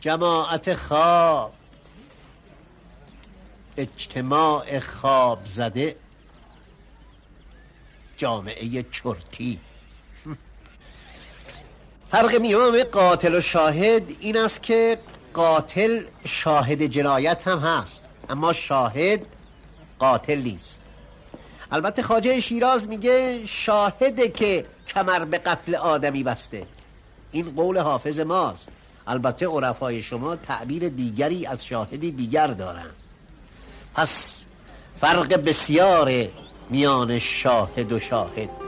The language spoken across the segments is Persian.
جماعت خواب. اجتماع خواب زده. جامعه چرتی. فرق میان قاتل و شاهد این است که قاتل شاهد جنایت هم هست اما شاهد قاتل نیست. البته خاجه شیراز میگه شاهده که کمر به قتل آدمی بسته. این قول حافظ ماست. البته عرفای شما تعبیر دیگری از شاهدی دیگر دارند. پس فرق بسیار میان شاهد و شاهد.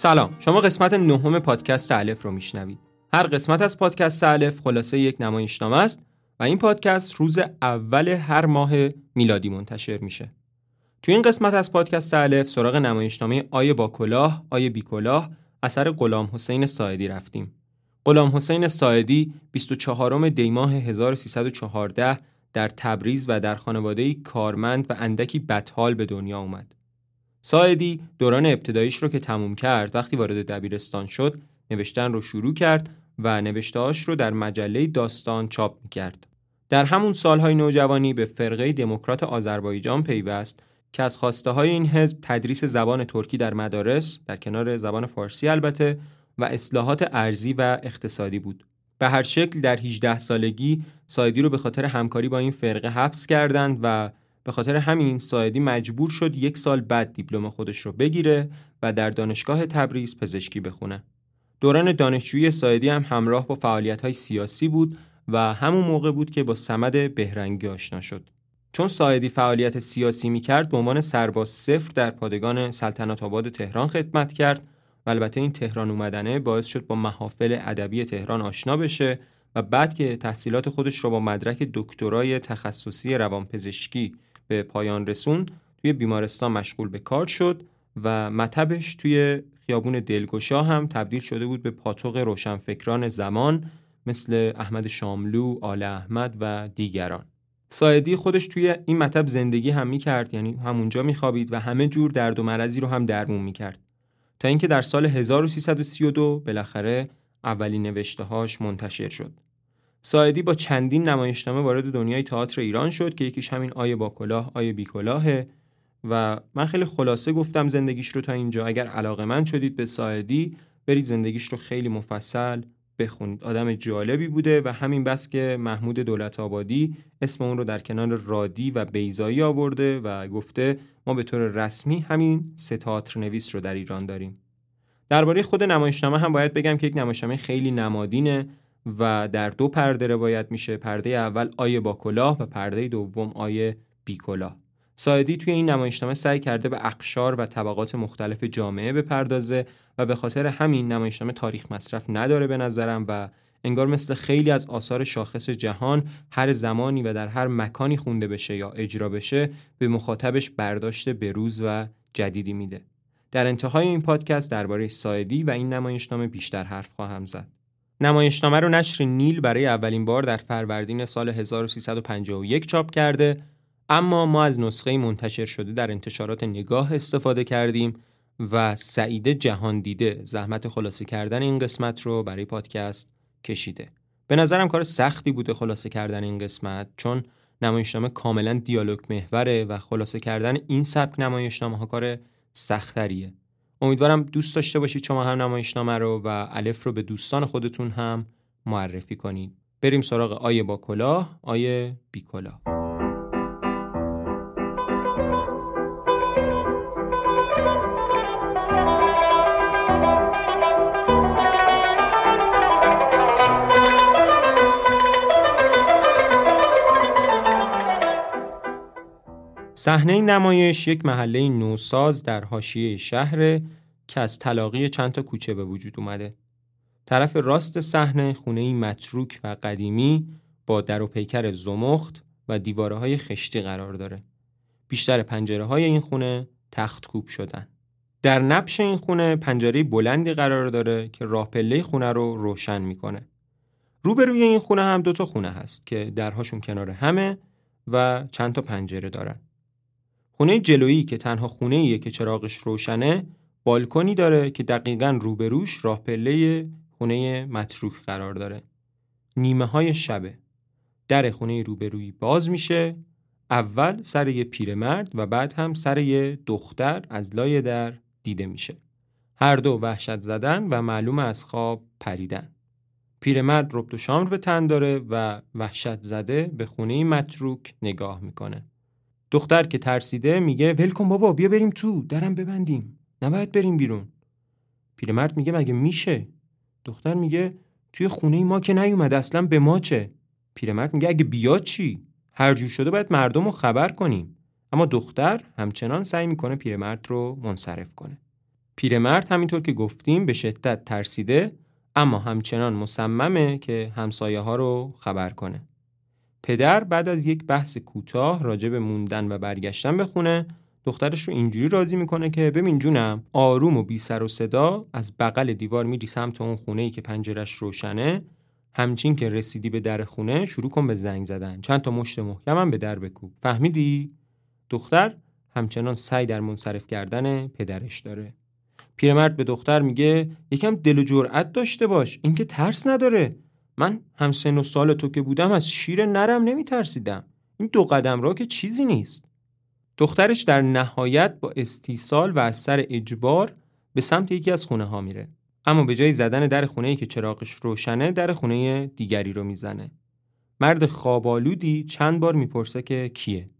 سلام. شما قسمت نهم پادکست الف رو میشنوید. هر قسمت از پادکست الف خلاصه یک نمایشنامه است و این پادکست روز اول هر ماه میلادی منتشر میشه. تو این قسمت از پادکست الف سراغ نمایشنامه آیه با کلاه آیه بی کلاه اثر غلام حسین ساعدی رفتیم. غلام حسین ساعدی 24 دی ماه 1314 در تبریز و در خانواده کارمند و اندکی بدحال به دنیا اومد. ساعدی دوران ابتداییش رو که تموم کرد وقتی وارد دبیرستان شد نوشتن رو شروع کرد و نوشتهاش رو در مجله داستان چاپ می‌کرد. در همون سالهای نوجوانی به فرقه دموکرات آذربایجان پیوست که از خواسته های این حزب تدریس زبان ترکی در مدارس در کنار زبان فارسی البته و اصلاحات ارزی و اقتصادی بود. به هر شکل در 18 سالگی سایدی رو به خاطر همکاری با این فرقه حبس کردند و به خاطر همین ساعدی مجبور شد یک سال بعد دیپلم خودش رو بگیره و در دانشگاه تبریز پزشکی بخونه. دوران دانشجویی ساعدی هم همراه با فعالیت های سیاسی بود و همون موقع بود که با سمد بهرنگی آشنا شد. چون ساعدی فعالیت سیاسی می کرد به عنوان سرباز صفر در پادگان سلطنت آباد تهران خدمت کرد و البته این تهران اومدنه باعث شد با محافل ادبی تهران آشنا بشه و بعد که تحصیلات خودش رو با مدرک دکترای تخصصی روانپزشکی به پایان رسون توی بیمارستان مشغول به کار شد و مطبش توی خیابون دلگشا هم تبدیل شده بود به پاتوق روشنفکران زمان مثل احمد شاملو، آل احمد و دیگران. سایدی خودش توی این مطب زندگی هم می‌کرد یعنی همونجا میخوابید و همه جور درد و مرضی رو هم درمون می‌کرد تا اینکه در سال 1332 بالاخره اولین نوشتههاش منتشر شد. سایدی با چندین نمایشنامه وارد دنیای تئاتر ایران شد که یکیش همین آیه با کلاه آیه بی کلاهه. و من خیلی خلاصه گفتم زندگیش رو تا اینجا. اگر علاقه من شدید به سایدی برید زندگیش رو خیلی مفصل بخونید. آدم جالبی بوده و همین بس که محمود دولت آبادی اسم اون رو در کنار رادی و بیزایی آورده و گفته ما به طور رسمی همین سه تئاتر نویس رو در ایران داریم. درباره خود نمایشنامه هم باید بگم که یک نمایشنامه خیلی نمادینه. و در دو پرده روایت میشه پرده اول آیه با کلاه و پرده دوم آیه بی کلاه سایدی توی این نمایشنامه سعی کرده به اقشار و طبقات مختلف جامعه بپردازه و به خاطر همین نمایشنامه تاریخ مصرف نداره به نظرم و انگار مثل خیلی از آثار شاخص جهان هر زمانی و در هر مکانی خونده بشه یا اجرا بشه به مخاطبش برداشت بروز و جدیدی میده. در انتهای این پادکست درباره سایدی و این نمایشنامه بیشتر حرف خواهم زد. نمایشنامه رو نشر نیل برای اولین بار در فروردین سال 1351 چاپ کرده اما ما از نسخه منتشر شده در انتشارات نگاه استفاده کردیم و سعید جهان دیده زحمت خلاصه کردن این قسمت رو برای پادکست کشیده. به نظرم کار سختی بوده خلاصه کردن این قسمت چون نمایشنامه کاملا دیالوگ محوره و خلاصه کردن این سبک نمایشنامه ها کار سختریه. امیدوارم دوست داشته باشید شما هم نمایشنامه رو و الف رو به دوستان خودتون هم معرفی کنید. بریم سراغ آیه با کلاه آیه بی کلاه. صحنه نمایش یک محله نوساز در حاشیه شهر که از تلاقی چند تا کوچه به وجود اومده. طرف راست صحنه خونه متروک و قدیمی با در و پیکر زمخت و دیواره های خشتی قرار داره. بیشتر پنجره های این خونه تخت کوب شدن. در نبش این خونه پنجره بلندی قرار داره که راه پله خونه رو روشن می‌کنه. روبروی این خونه هم دوتا خونه هست که درهاشون کنار همه و چند تا پنجره دارن. خونه جلویی که تنها خونه ایه که چراغش روشنه بالکنی داره که دقیقا روبروش راه پله خونه متروک قرار داره. نیمه های شبه. در خونه روبرویی باز میشه اول سر یه پیرمرد و بعد هم سر یه دختر از لای در دیده میشه. هر دو وحشت زدن و معلوم از خواب پریدن. پیرمرد ربط و شامر به تن داره و وحشت زده به خونه متروک نگاه می‌کنه. دختر که ترسیده میگه ول کن بابا بیا بریم تو درم ببندیم نباید بریم بیرون. پیرمرد میگه مگه میشه؟ دختر میگه توی خونه ما که نیومده اصلا به ما چه؟ پیرمرد میگه اگه بیاد چی؟ هر جور شده باید مردم رو خبر کنیم. اما دختر همچنان سعی می‌کنه پیرمرد رو منصرف کنه. پیرمرد همینطور که گفتیم به شدت ترسیده اما همچنان مصممه که همسایه ها رو خبر کنه. پدر بعد از یک بحث کوتاه راجع به موندن و برگشتن به خونه دخترش رو اینجوری راضی می‌کنه که ببین جونم آروم و بی سر و صدا از بغل دیوار میری سمت اون خونه ای که پنجرش روشنه. همچین که رسیدی به در خونه شروع کن به زنگ زدن. چند تا مشت محکمم به در بکوب. فهمیدی؟ دختر همچنان سعی در منصرف کردن پدرش داره. پیرمرد به دختر میگه یکم دل و جرأت داشته باش اینکه ترس نداره. من هم سن و سال تو که بودم از شیر نرم نمی ترسیدم این دو قدم را که چیزی نیست. دخترش در نهایت با استیصال و از سر اجبار به سمت یکی از خونه ها میره. اما به جای زدن در خونه ای که چراغش روشنه در خونه دیگری رو می‌زنه. مرد خوابالودی چند بار می‌پرسه که کیه؟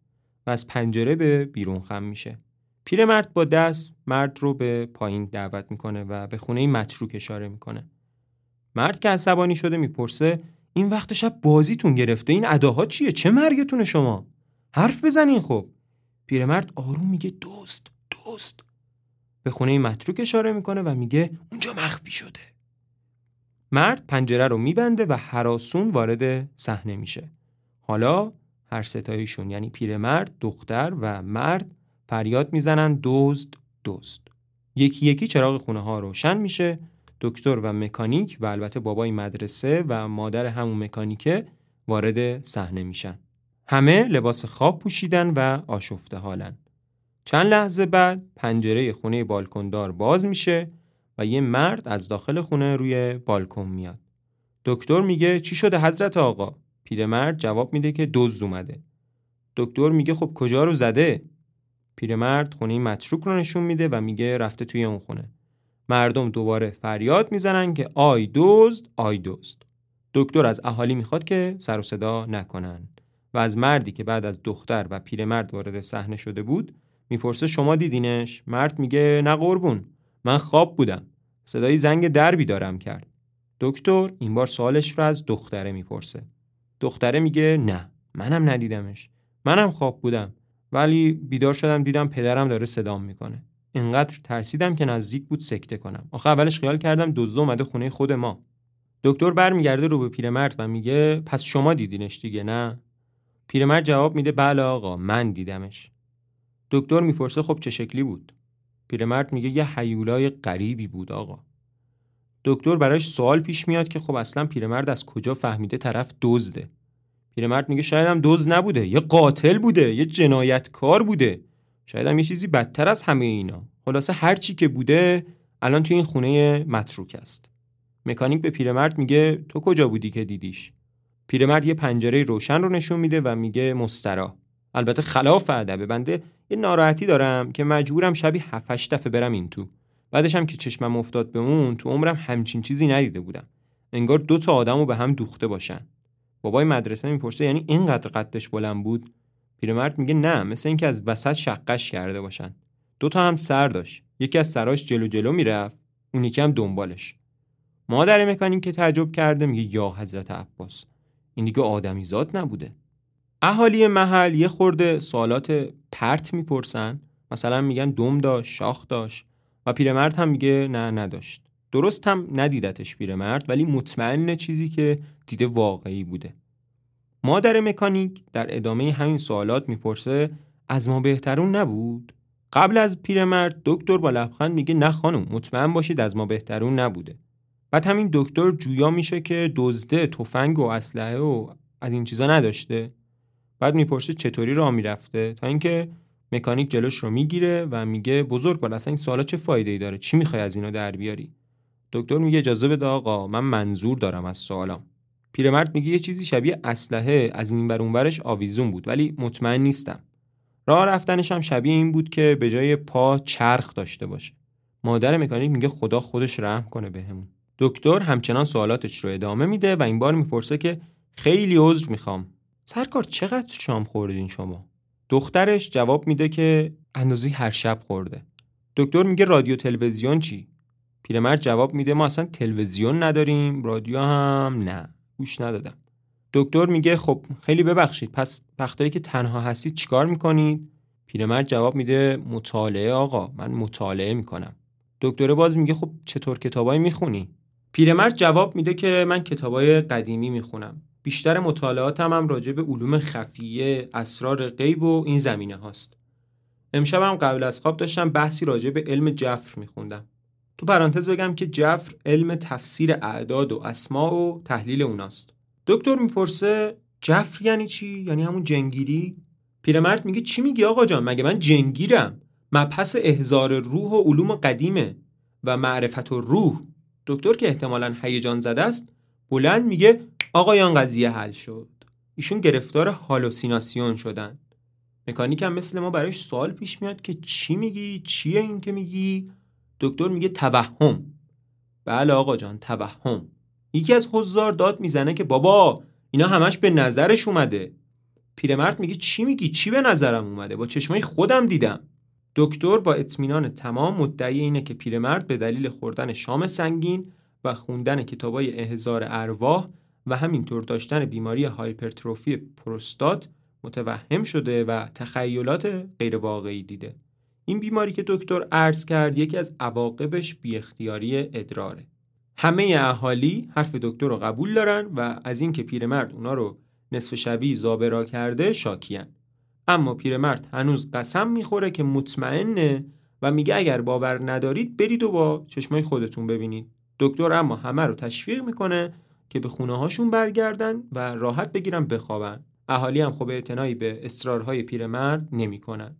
و از پنجره به بیرون خم میشه. پیرمرد با دست مرد رو به پایین دعوت می‌کنه و به خونه متروک اشاره می‌کنه. مرد که عصبانی شده می‌پرسه این وقت شب بازیتون گرفته این اداها چیه؟ چه مرگتونه شما؟ حرف بزنین خب. پیرمرد آروم میگه دوست دوست. به خونه متروک اشاره می‌کنه و میگه اونجا مخفی شده. مرد پنجره رو میبنده و حراسون وارد صحنه میشه. حالا هر ستایشون یعنی پیرمرد دختر و مرد فریاد می‌زنن دزد دزد یکی یکی چراغ خونه ها روشن میشه. دکتر و مکانیک و البته بابای مدرسه و مادر همون مکانیکه وارد صحنه میشن. همه لباس خواب پوشیدن و آشفته حالن. چند لحظه بعد پنجره خونه بالکندار باز میشه و یه مرد از داخل خونه روی بالکن میاد. دکتر میگه چی شده حضرت آقا؟ پیرمرد جواب میده که دزد اومده. دکتر میگه خب کجا رو زده؟ پیرمرد خونه متروک رو نشون میده و میگه رفته توی اون خونه. مردم دوباره فریاد می‌زنن که آی دزد آی دزد دکتر از اهالی می‌خواد که سر و صدا نکنن. و از مردی که بعد از دختر و پیرمرد وارد صحنه شده بود می‌پرسه شما دیدینش؟ مرد میگه نه قربون من خواب بودم. صدای زنگ دربی دارم کرد. دکتر این بار سوالش رو از دختره می‌پرسه. دختره میگه نه منم ندیدمش. منم خواب بودم. ولی بیدار شدم دیدم پدرم داره صدام می‌کنه. انقدر ترسیدم که نزدیک بود سکته کنم. آخه اولش خیال کردم دزد اومده خونه خود ما. دکتر برمیگرده رو به پیرمرد و میگه پس شما دیدینش دیگه نه؟ پیرمرد جواب میده بله آقا من دیدمش. دکتر می‌پرسه خب چه شکلی بود؟ پیرمرد میگه یه حیولای غریبی بود آقا. دکتر براش سوال پیش میاد که خب اصلا پیرمرد از کجا فهمیده طرف دزده. پیرمرد میگه شاید هم دزد نبوده یه قاتل بوده یه جنایتکار بوده. شاید هم یه چیزی بدتر از همه اینا. خلاصه هر چی که بوده الان توی این خونه متروک است. مکانیک به پیرمرد میگه تو کجا بودی که دیدیش؟ پیرمرد یه پنجره روشن رو نشون میده و میگه مسترا. البته خلاف ادبه بنده یه ناراحتی دارم که مجبورم شبی 7 دفعه برم این تو. بعدش هم که چشمم افتاد به اون تو عمرم همچین چیزی ندیده بودم. انگار دو تا آدمو به هم دوخته باشن. بابای مدرسه می‌پرسه یعنی اینقدر قدش بلند بود؟ پیرمرد میگه نه مثل اینکه از وسط شقش کرده باشن. دو تا هم سر داشت. یکی از سراش جلو جلو می‌رفت اون یکی هم دنبالش. مادر مکانیک که تعجب کرده میگه یا حضرت عباس. این دیگه آدمی زاد نبوده. اهالی محل یه خورده سوالات پرت می‌پرسن. مثلا میگن دم داشت شاخ داشت. و پیرمرد هم میگه نه نداشت. درست هم ندیدتش پیرمرد ولی مطمئن چیزی که دیده واقعی بوده. مادر مکانیک در ادامه همین سوالات می‌پرسه از ما بهترون نبود؟ قبل از پیرمرد دکتر با لبخند میگه نه خانم مطمئن باشید از ما بهترون نبوده. بعد همین دکتر جویا میشه که دزده تفنگ و اسلحه و از این چیزا نداشته. بعد می‌پرسه چطوری راه می‌رفته؟ تا اینکه مکانیک جلوش رو می‌گیره و میگه بزرگ اصلا این سوالا چه فایده ای داره؟ چی می‌خوای از اینا در بیاری؟ دکتر میگه اجازه بده آقا من منظور دارم از سوالام. پیرمرد میگه یه چیزی شبیه اسلحه از این بر اونورش آویزون بود ولی مطمئن نیستم. راه رفتنش هم شبیه این بود که به جای پا چرخ داشته باشه. مادر مکانیک میگه خدا خودش رحم کنه بهمون. دکتر همچنان سوالاتش رو ادامه میده و این بار می‌پرسه که خیلی عذر می‌خوام. سرکار چقدر شام خوردین شما؟ دخترش جواب میده که اندازی هر شب خورده. دکتر میگه رادیو تلویزیون چی؟ پیرمرد جواب میده ما اصلا تلویزیون نداریم رادیو هم نه. گوش ندادم. دکتر میگه خب خیلی ببخشید پس وقتایی که تنها هستید چیکار می‌کنید؟ پیرمرد جواب میده مطالعه آقا من مطالعه می‌کنم. دکتر باز میگه خب چطور کتابایی می‌خونی؟ پیرمرد جواب میده که من کتابای قدیمی می‌خونم. بیشتر مطالعاتم هم راجع به علوم خفیه اسرار غیب و این زمینه هاست. امشبم قبل از خواب داشتم بحثی راجع به علم جفر میخوندم. تو پرانتز بگم که جفر علم تفسیر اعداد و اسما و تحلیل اوناست. دکتر می‌پرسه جفر یعنی چی؟ یعنی همون جنگیری؟ پیرمرد میگه چی میگی آقا جان؟ مگه من جنگیرم؟ مبحث احزار روح و علوم قدیمه و معرفت و روح. دکتر که احتمالا هیجان زده است بلند میگه آقایان قضیه حل شد. ایشون گرفتار هالوسیناسیون شدن. مکانیک هم مثل ما براش سوال پیش میاد که چی میگی؟ چیه این که میگی؟ دکتر میگه توهم. بله آقا جان توهم. یکی از حضار داد می‌زنه که بابا اینا همش به نظرش اومده. پیرمرد میگه چی میگی؟ چی به نظرم اومده؟ با چشمای خودم دیدم. دکتر با اطمینان تمام مدعی اینه که پیرمرد به دلیل خوردن شام سنگین و خوندن کتابای احزار ارواح و همینطور داشتن بیماری هایپرتروفی پروستات متوهم شده و تخیلات غیرواقعی دیده. این بیماری که دکتر عرض کرد یکی از عواقبش بی اختیاری ادراره. همه اهالی حرف دکتر رو قبول دارن و از اینکه پیرمرد اونا رو نصف شبی زابرا کرده شاکیان. اما پیرمرد هنوز قسم می‌خوره که مطمئنه و میگه اگر باور ندارید برید و با چشمای خودتون ببینید. دکتر اما همه رو تشویق می‌کنه که به خونه هاشون برگردن و راحت بگیرن بخوابن. اهالی هم خب اعتنایی به اصرارهای پیرمرد نمی‌کنن.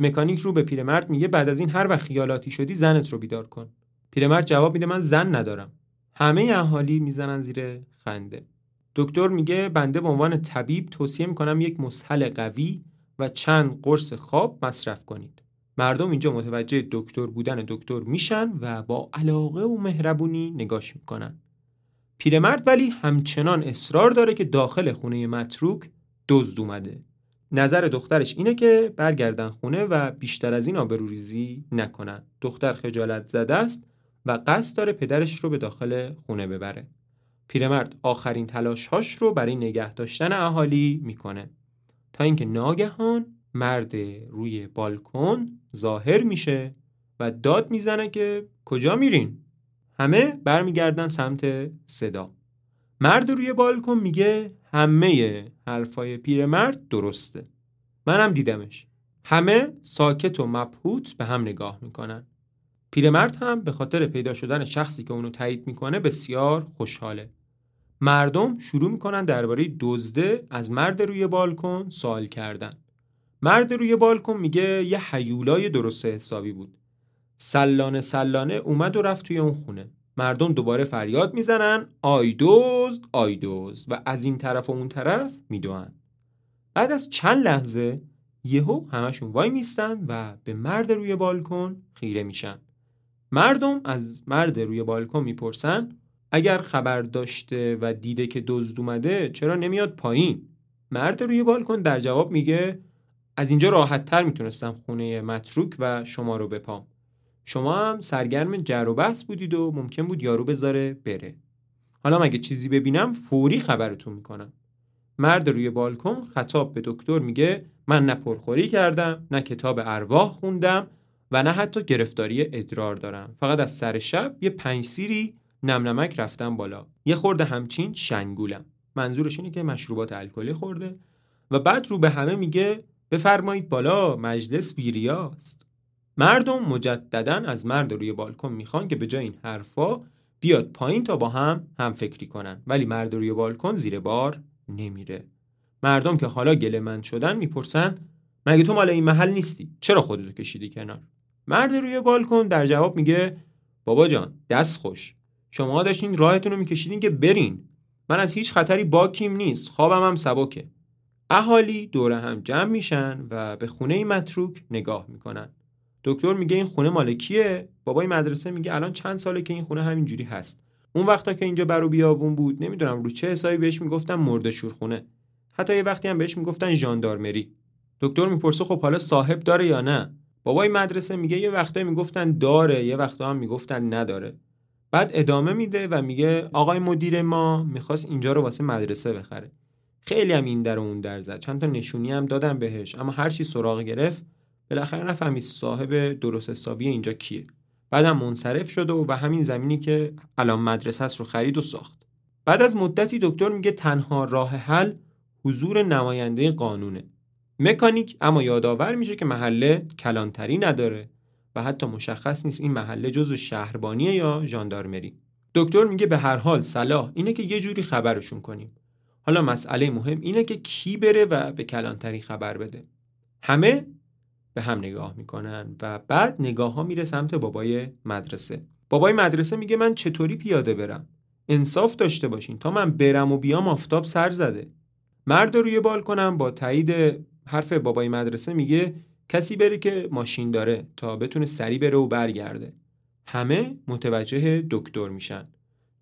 مکانیک رو به پیرمرد میگه بعد از این هر وقت خیالاتی شدی زنت رو بیدار کن. پیرمرد جواب میده من زن ندارم. همه اهالی می‌زنن زیر خنده. دکتر میگه بنده به عنوان طبیب توصیه می‌کنم یک مسحل قوی و چند قرص خواب مصرف کنید. مردم اینجا متوجه دکتر بودن دکتر میشن و با علاقه و مهربونی نگاش می‌کنن. پیرمرد ولی همچنان اصرار داره که داخل خونه متروک دزد اومده. نظر دخترش اینه که برگردن خونه و بیشتر از این آبروریزی نکنن. دختر خجالت زده است و قصد داره پدرش رو به داخل خونه ببره. پیرمرد آخرین تلاشهاش رو برای نگه داشتن اهالی می‌کنه. تا اینکه ناگهان مرد روی بالکن ظاهر میشه و داد می‌زنه که کجا میرین؟ همه برمیگردن سمت صدا. مرد روی بالکن میگه همه حرفای پیرمرد درسته. منم دیدمش. همه ساکت و مبهوت به هم نگاه می‌کنن. پیرمرد هم به خاطر پیدا شدن شخصی که اونو تایید می‌کنه بسیار خوشحاله. مردم شروع می‌کنن درباره دزده از مرد روی بالکن سوال کردن. مرد روی بالکن میگه یه حیولای درست حسابی بود. سلانه سلانه اومد و رفت توی اون خونه. مردم دوباره فریاد می‌زنن آیدوز آیدوز و از این طرف و اون طرف میدوان بعد از چند لحظه یهو همشون وای میستن و به مرد روی بالکن خیره میشن. مردم از مرد روی بالکن می‌پرسن اگر خبر داشته و دیده که دزد اومده چرا نمیاد پایین؟ مرد روی بالکن در جواب میگه از اینجا راحت تر می‌تونستم خونه متروک و شما رو بپام. شما هم سرگرم جر و بحث بودید و ممکن بود یارو بذاره بره. حالا مگه چیزی ببینم فوری خبرتون می‌کنم. مرد روی بالکن خطاب به دکتر میگه من نه پرخوری کردم نه کتاب ارواح خوندم و نه حتی گرفتاری ادرار دارم. فقط از سر شب یه پنج سیری نمنمک رفتم بالا. یه خورده همچین شنگولم. منظورش اینه که مشروبات الکلی خورده و بعد رو به همه میگه بفرمایید بالا مجلس بیریاست. مردم مجددا از مرد روی بالکن می‌خوان که به جای این حرفا بیاد پایین تا با هم هم فکری کنن. ولی مرد روی بالکن زیر بار نمیره. مردم که حالا گله من شدن می‌پرسن مگه تو مال این محل نیستی؟ چرا خودتو کشیدی کنار؟ مرد روی بالکن در جواب میگه بابا جان دست خوش. شما داشتین راهتون رو میکشیدین که برین. من از هیچ خطری باکیم نیست خوابم هم سبکه. اهالی دور هم جمع میشن و به خونه متروک نگاه می‌کنن. دکتر میگه این خونه مال کیه؟ بابای مدرسه میگه الان چند ساله که این خونه همینجوری هست. اون وقتا که اینجا برو بیابون بود نمی‌دونم رو چه حسابی بهش می‌گفتن مرد شورخونه حتی یه وقتی هم بهش می‌گفتن ژاندارمری. دکتر می‌پرسه خب حالا صاحب داره یا نه؟ بابای مدرسه میگه یه وقتایی می‌گفتن داره یه وقتا هم می‌گفتن نداره. بعد ادامه میده و میگه آقای مدیر ما می‌خواست اینجا رو واسه مدرسه بخره. خیلی هم این در اون در زد. چند تا نشونی هم دادم بهش اما هر چی سراغ گرفت بالاخره نفهمید صاحب درست حسابی اینجا کیه. بعدم منصرف شد و به همین زمینی که الان مدرسه است رو خرید و ساخت. بعد از مدتی دکتر میگه تنها راه حل حضور نماینده قانونه. مکانیک اما یادآور میشه که محله کلانتری نداره و حتی مشخص نیست این محله جزو شهربانیه یا ژاندارمری. دکتر میگه به هر حال صلاح اینه که یه جوری خبرشون کنیم. حالا مسئله مهم اینه که کی بره و به کلانتری خبر بده. همه به هم نگاه می‌کنن و بعد نگاه ها میره سمت بابای مدرسه. بابای مدرسه میگه من چطوری پیاده برم؟ انصاف داشته باشین تا من برم و بیام آفتاب سر زده. مرد روی بالکنم با تایید حرف بابای مدرسه میگه کسی بره که ماشین داره تا بتونه سری بره و برگرده. همه متوجه دکتر میشن.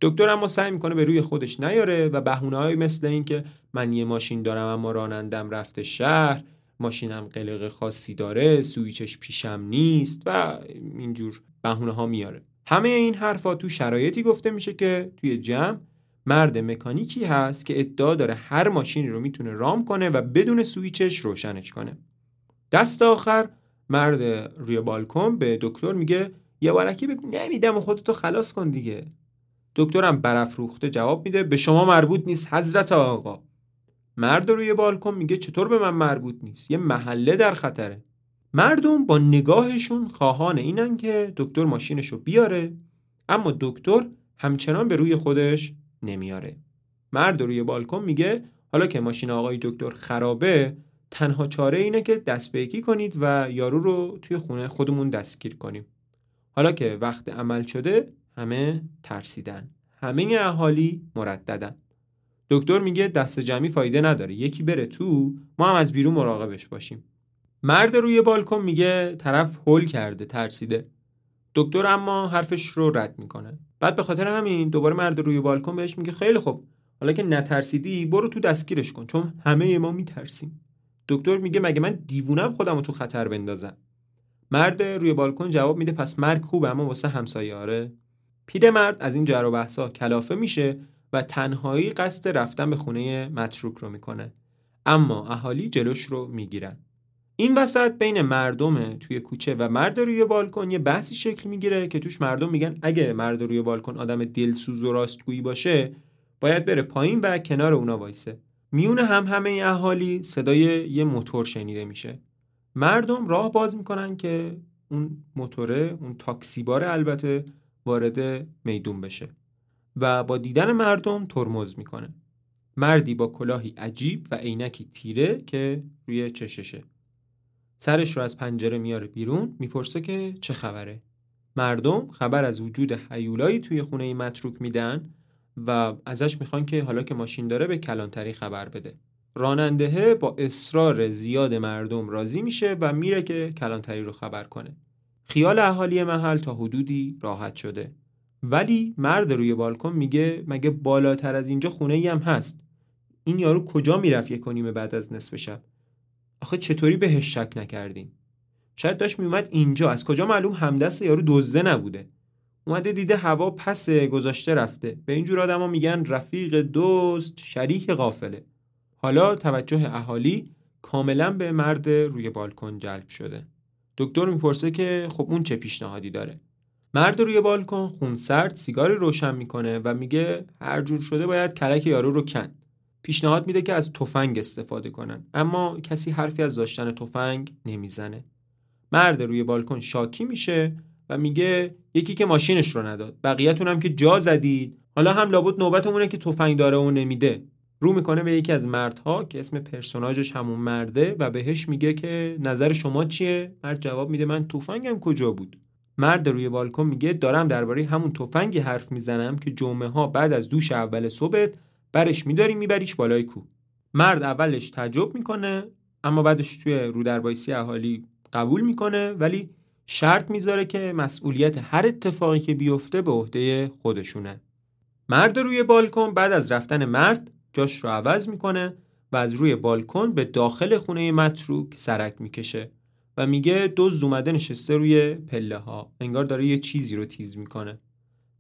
دکتر اما سعی می‌کنه به روی خودش نیاره و بهونه مثل این که من یه ماشین دارم اما رانندم رفته شهر ماشینم قلق خاصی داره سویچش پیشم نیست و اینجور بهونه ها میاره. همه این حرفا تو شرایطی گفته میشه که توی جمع مرد مکانیکی هست که ادعا داره هر ماشینی رو می‌تونه رام کنه و بدون سویچش روشنش کنه. دست آخر مرد روی بالکن به دکتر میگه یه بارکی بگو. نمیدم خودتو خلاص کن دیگه. دکترم برافروخته جواب میده به شما مربوط نیست حضرت آقا. مرد روی بالکن میگه چطور به من مربوط نیست؟ یه محله در خطره. مردم با نگاهشون خواهان اینن که دکتر ماشینشو بیاره اما دکتر همچنان به روی خودش نمیاره. مرد روی بالکن میگه حالا که ماشین آقای دکتر خرابه تنها چاره اینه که دست به کنید و یارو رو توی خونه خودمون دستگیر کنیم. حالا که وقت عمل شده همه ترسیدن. همه اهالی مرددن. دکتر میگه دست جمعی فایده نداره یکی بره تو ما هم از بیرون مراقبش باشیم. مرد روی بالکن میگه طرف هول کرده ترسیده. دکتر اما حرفش رو رد می‌کنه. بعد به خاطر همین دوباره مرد روی بالکن بهش میگه خیلی خوب حالا که نترسیدی برو تو دستگیرش کن چون همه ما میترسیم. دکتر میگه مگه من دیوونم خودم رو تو خطر بندازم؟ مرد روی بالکن جواب میده پس مرگ خوبه اما واسه همسایه آره. مرد از این جر و بحثا کلافه میشه. و تنهایی قصد رفتن به خونه متروک رو می‌کنه. اما اهالی جلوش رو می‌گیرن. این وسط بین مردم توی کوچه و مرد روی بالکن یه بحثی شکل می‌گیره که توش مردم میگن اگه مرد روی بالکن آدم دلسوز و راستگویی باشه باید بره پایین و کنار اونا وایسه. میون هم همه اهالی صدای یه موتور شنیده میشه. مردم راه باز می‌کنن که اون موتوره اون تاکسی بار البته وارد میدون بشه. و با دیدن مردم ترمز می‌کنه. مردی با کلاهی عجیب و عینکی تیره که روی چششه. سرش رو از پنجره میاره بیرون می‌پرسه که چه خبره. مردم خبر از وجود حیولایی توی خونه متروک میدن و ازش می‌خوان که حالا که ماشین داره به کلانتری خبر بده. رانندهه با اصرار زیاد مردم راضی میشه و میره که کلانتری رو خبر کنه. خیال اهالی محل تا حدودی راحت شده. ولی مرد روی بالکن میگه مگه بالاتر از اینجا خونه ای هم هست؟ این یارو کجا می‌رفت یه کنیم بعد از نصف شب؟ آخه چطوری بهش شک نکردین؟ شاید داشت میومد اینجا. از کجا معلوم همدست یارو دزده نبوده. اومده دیده هوا پس گذاشته رفته. به اینجور آدما میگن رفیق دوست شریک قافله حالا توجه اهالی کاملا به مرد روی بالکن جلب شده. دکتر می‌پرسه که خب اون چه پیشنهادی داره؟ مرد روی بالکن خونسرد سیگاری روشن می‌کنه و میگه هر جور شده باید کلک یارو رو کن پیشنهاد میده که از تفنگ استفاده کنن. اما کسی حرفی از داشتن تفنگ نمی‌زنه. مرد روی بالکن شاکی میشه و میگه یکی که ماشینش رو نداد. بقیه‌تون هم که جا زدید حالا هم لابد نوبتمونه که تفنگ داره و نمیده. رو می‌کنه به یکی از مردها که اسم پرسوناجش همون مرده و بهش میگه که نظر شما چیه؟ مرد جواب میده من تفنگم کجا بود؟ مرد روی بالکن میگه دارم درباره همون تفنگی حرف می‌زنم که جمعه ها بعد از دوش اول صبحت برش میداری میبریش بالای کو مرد اولش تعجب می‌کنه اما بعدش توی رودربایسی اهالی قبول می‌کنه ولی شرط می‌ذاره که مسئولیت هر اتفاقی که بیفته به عهده خودشونه. مرد روی بالکن بعد از رفتن مرد جاش رو عوض می‌کنه و از روی بالکن به داخل خونه متروک سرک می‌کشه. و میگه دو اومده نشسته روی پله ها انگار داره یه چیزی رو تیز می‌کنه.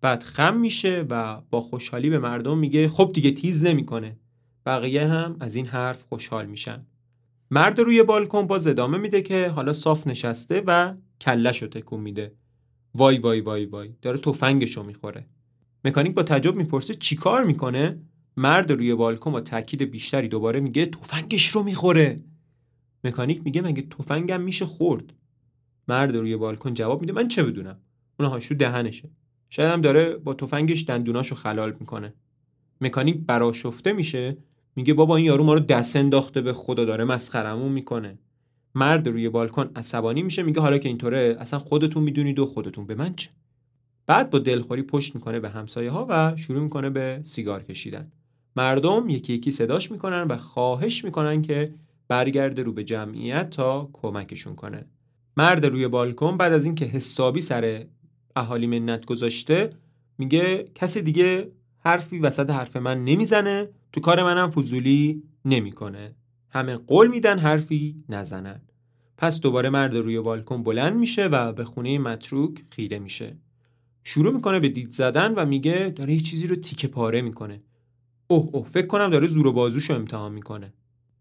بعد خم میشه و با خوشحالی به مردم میگه خب دیگه تیز نمی‌کنه. بقیه هم از این حرف خوشحال میشن. مرد روی بالکن باز ادامه میده که حالا صاف نشسته و کلش رو تکون میده. وای وای وای وای داره تفنگشو می‌خوره. مکانیک با تعجب می‌پرسه چیکار می‌کنه؟ مرد روی بالکن با تاکید بیشتری دوباره میگه تفنگش رو می‌خوره. مکانیک میگه مگه تفنگم میشه خورد. مرد روی بالکن جواب میده. من چه بدونم؟ اون هاشو دهنشه. شاید هم داره با تفنگش دندوناشو خلال می‌کنه. مکانیک براشفته میشه. میگه بابا این یارو ما رو دست انداخته به خدا داره مسخرمون می‌کنه. مرد روی بالکن عصبانی میشه. میگه حالا که اینطوره اصلا خودتون می‌دونید و خودتون به من چه؟ بعد با دلخوری پشت می‌کنه به همسایه ها و شروع می‌کنه به سیگار کشیدن. مردم یکی یکی صداش می‌کنن و خواهش می‌کنن که برگرده رو به جمعیت تا کمکشون کنه. مرد روی بالکن بعد از اینکه حسابی سر اهالی منت گذاشته میگه کسی دیگه حرفی وسط حرف من نمی‌زنه تو کار منم فضولی نمی‌کنه. همه قول میدن حرفی نزنن. پس دوباره مرد روی بالکن بلند میشه و به خونه متروک خیره میشه. شروع می‌کنه به دید زدن و میگه داره یه چیزی رو تیکه پاره می‌کنه. اوه اوه فکر کنم داره زور و بازوشو امتحان می‌کنه.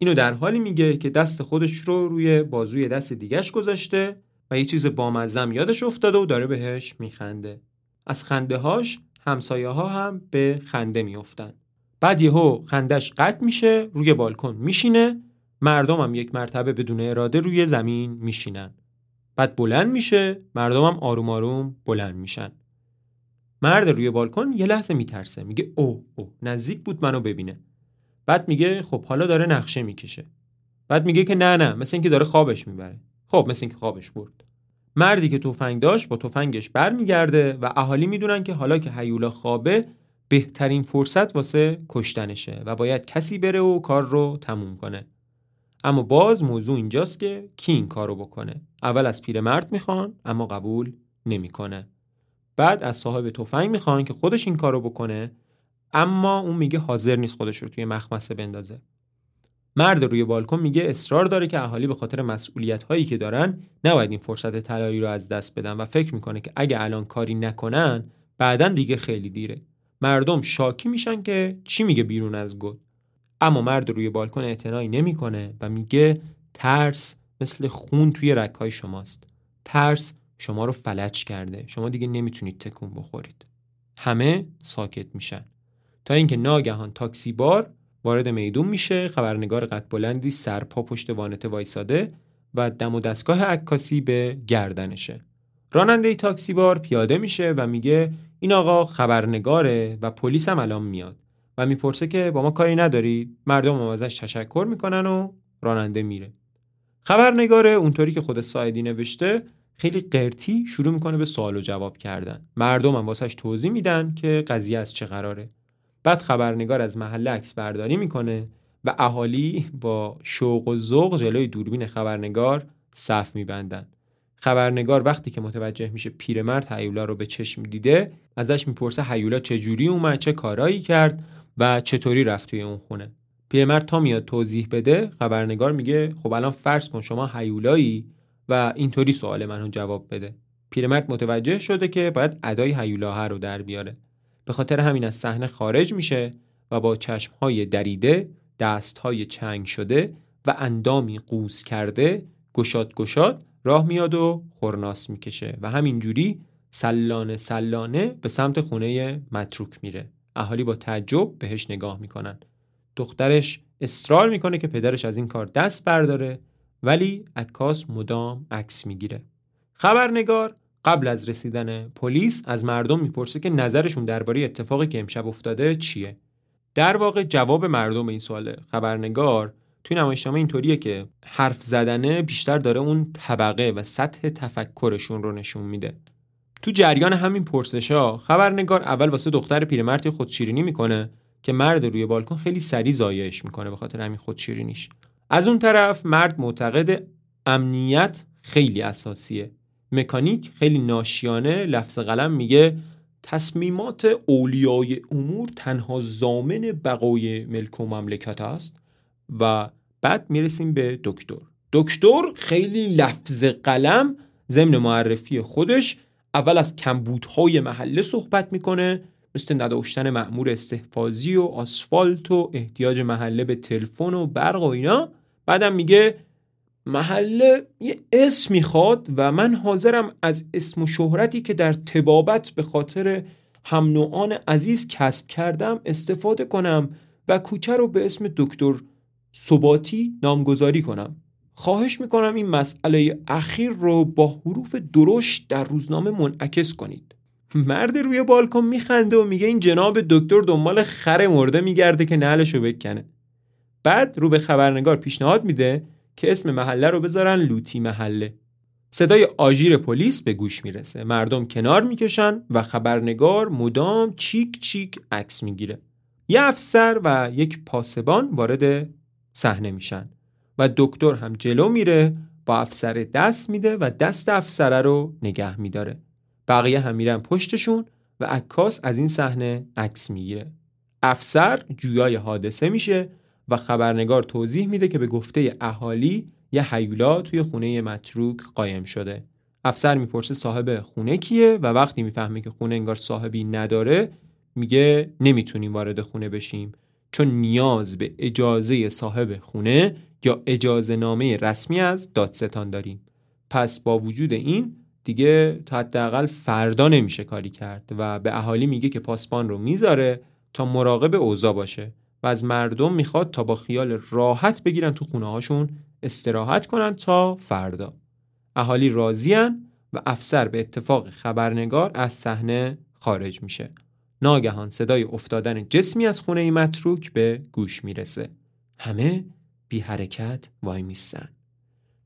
اینو در حالی میگه که دست خودش رو روی بازوی دست دیگش گذاشته و یه چیز بامزم یادش افتاده و داره بهش میخنده. از خنده هاش همسایه ها هم به خنده میافتن. بعد یهو خندش قطع میشه روی بالکن میشینه. مردم هم یک مرتبه بدون اراده روی زمین میشینن. بعد بلند میشه مردم هم آروم آروم بلند میشن. مرد روی بالکن یه لحظه میترسه میگه او او نزدیک بود منو ببینه. بعد میگه خب حالا داره نقشه می‌کشه. بعد میگه که نه نه مثل اینکه داره خوابش می‌بره. خب مثل اینکه خوابش برد. مردی که تفنگ داشت با تفنگش برمیگرده و اهالی می‌دونن که حالا که هیولا خوابه بهترین فرصت واسه کشتنشه و باید کسی بره و کار رو تموم کنه. اما باز موضوع اینجاست که کی این کارو بکنه؟ اول از پیرمرد می‌خوان اما قبول نمی‌کنه. بعد از صاحب تفنگ می‌خوان که خودش این کارو بکنه اما اون میگه حاضر نیست خودش رو توی مخمسه بندازه. مرد روی بالکن میگه اصرار داره که اهالی به خاطر مسئولیت هایی که دارن نباید این فرصت طلایی رو از دست بدن و فکر می‌کنه که اگه الان کاری نکنن بعدا دیگه خیلی دیره. مردم شاکی میشن که چی میگه بیرون از گل. اما مرد روی بالکن اعتنایی نمی‌کنه و میگه ترس مثل خون توی رگهای شماست. ترس شما رو فلج کرده. شما دیگه نمی‌تونید تکون بخورید. همه ساکت میشن. تا اینکه ناگهان تاکسی بار وارد میدون میشه خبرنگار قد بلندی سرپا پشت وانته وایساده و دم و دستگاه عکاسی به گردنشه. راننده تاکسی بار پیاده میشه و میگه این آقا خبرنگاره و پلیس هم الان میاد. و می‌پرسه که با ما کاری ندارید مردم هم ازش تشکر می‌کنن و راننده میره. خبرنگاره اونطوری که خود سایدی نوشته خیلی قرتی شروع می‌کنه به سوال و جواب کردن. مردم هم واسش توضیح میدن که قضیه از چه قراره. بعد خبرنگار از محله عکس برداری می‌کنه و اهالی با شوق و ذوق جلوی دوربین خبرنگار صف میبندن. خبرنگار وقتی که متوجه میشه پیرمرد هیولا رو به چشم دیده ازش می‌پرسه هیولا چجوری اومد چه کارایی کرد و چطوری رفت توی اون خونه. پیرمرد تا میاد توضیح بده خبرنگار میگه خب الان فرض کن شما هیولایی و اینطوری سوال منو جواب بده. پیرمرد متوجه شده که باید ادای هیولاها رو در بیاره. به خاطر همین از صحنه خارج میشه و با چشمهای دریده دستهای چنگ شده و اندامی قوز کرده گشاد گشاد راه میاد و خورناس می‌کشه و همینجوری سلانه سلانه به سمت خونه متروک میره. اهالی با تعجب بهش نگاه می‌کنن. دخترش اصرار می‌کنه که پدرش از این کار دست برداره ولی عکاس مدام عکس می‌گیره. خبرنگار قبل از رسیدن پلیس از مردم می‌پرسه که نظرشون درباره اتفاقی که امشب افتاده چیه. در واقع جواب مردم این سوال خبرنگار توی نمایشنامه اینطوریه که حرف زدنه بیشتر داره اون طبقه و سطح تفکرشون رو نشون میده. تو جریان همین پرسش ها خبرنگار اول واسه دختر پیرمردی خودشیرینی می‌کنه که مرد روی بالکن خیلی سریع زایش می‌کنه به خاطر همین خودشیرینیش. از اون طرف مرد معتقد امنیت خیلی اساسیه. مکانیک خیلی ناشیانه لفظ قلم میگه تصمیمات اولیای امور تنها زامن بقای ملک و مملکت است و بعد می‌رسیم به دکتر. دکتر خیلی لفظ قلم ضمن معرفی خودش اول از کمبودهای محله صحبت می‌کنه مثل نداشتن معمور استحفاظی و آسفالت و احتیاج محله به تلفن و برق و اینا. بعدم میگه محله یه اسم می‌خواد و من حاضرم از اسم و شهرتی که در تبابت به خاطر هم نوعان عزیز کسب کردم استفاده کنم و کوچه رو به اسم دکتر ثباتی نامگذاری کنم. خواهش می‌کنم این مسئله اخیر رو با حروف درشت در روزنامه منعکس کنید. مرد روی بالکن میخنده و میگه این جناب دکتر دنبال خر مرده میگرده که نعلش رو بکنه. بعد رو به خبرنگار پیشنهاد میده که اسم محله رو بذارن لوتی محله. صدای آژیر پلیس به گوش می‌رسه. مردم کنار می‌کشن و خبرنگار مدام چیک چیک عکس می‌گیره. یه افسر و یک پاسبان وارد صحنه میشن و دکتر هم جلو میره با افسر دست میده و دست افسره رو نگه میداره. بقیه هم میرن پشتشون و عکاس از این صحنه عکس می‌گیره. افسر جویای حادثه میشه و خبرنگار توضیح میده که به گفته اهالی یه حیولا توی خونه متروک قایم شده. افسر می‌پرسه صاحب خونه کیه و وقتی می‌فهمه که خونه انگار صاحبی نداره میگه نمی‌تونیم وارد خونه بشیم. چون نیاز به اجازه صاحب خونه یا اجازه نامه رسمی از دادستان داریم. پس با وجود این دیگه تا حداقل فردا نمیشه کاری کرد و به اهالی میگه که پاسبان رو می‌ذاره تا مراقب اوضاع باشه. و از مردم می‌خواد تا با خیال راحت بگیرن تو خونه هاشون استراحت کنن تا فردا. اهالی راضیان و افسر به اتفاق خبرنگار از صحنه خارج میشه. ناگهان صدای افتادن جسمی از خونه متروک به گوش می‌رسه. همه بی حرکت وای میستن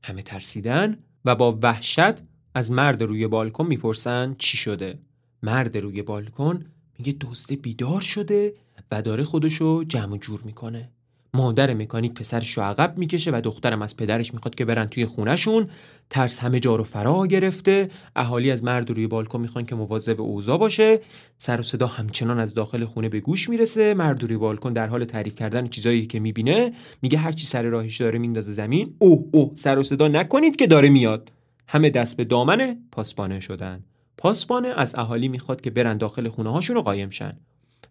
همه ترسیدن و با وحشت از مرد روی بالکن می‌پرسن چی شده. مرد روی بالکن میگه دزد بیدار شده و داره خودشو جمع جور می‌کنه. مادر مکانیک پسرش رو عقب می‌کشه و دخترم از پدرش می‌خواد که برن توی خونهشون. ترس همه جا رو فرا گرفته. اهالی از مرد روی بالکن می‌خوان که مواظب اوضاع باشه. سر و صدا همچنان از داخل خونه به گوش می‌رسه. مرد روی بالکن در حال تعریف کردن چیزایی که می‌بینه میگه هرچی سر راهش داره میندازه زمین. اوه اوه سر و صدا نکنید که داره میاد. همه دست به دامن پاسبانه شدن. پاسبانه از اهالی می‌خواد که برن داخل خونه هاشون رو قایم شن.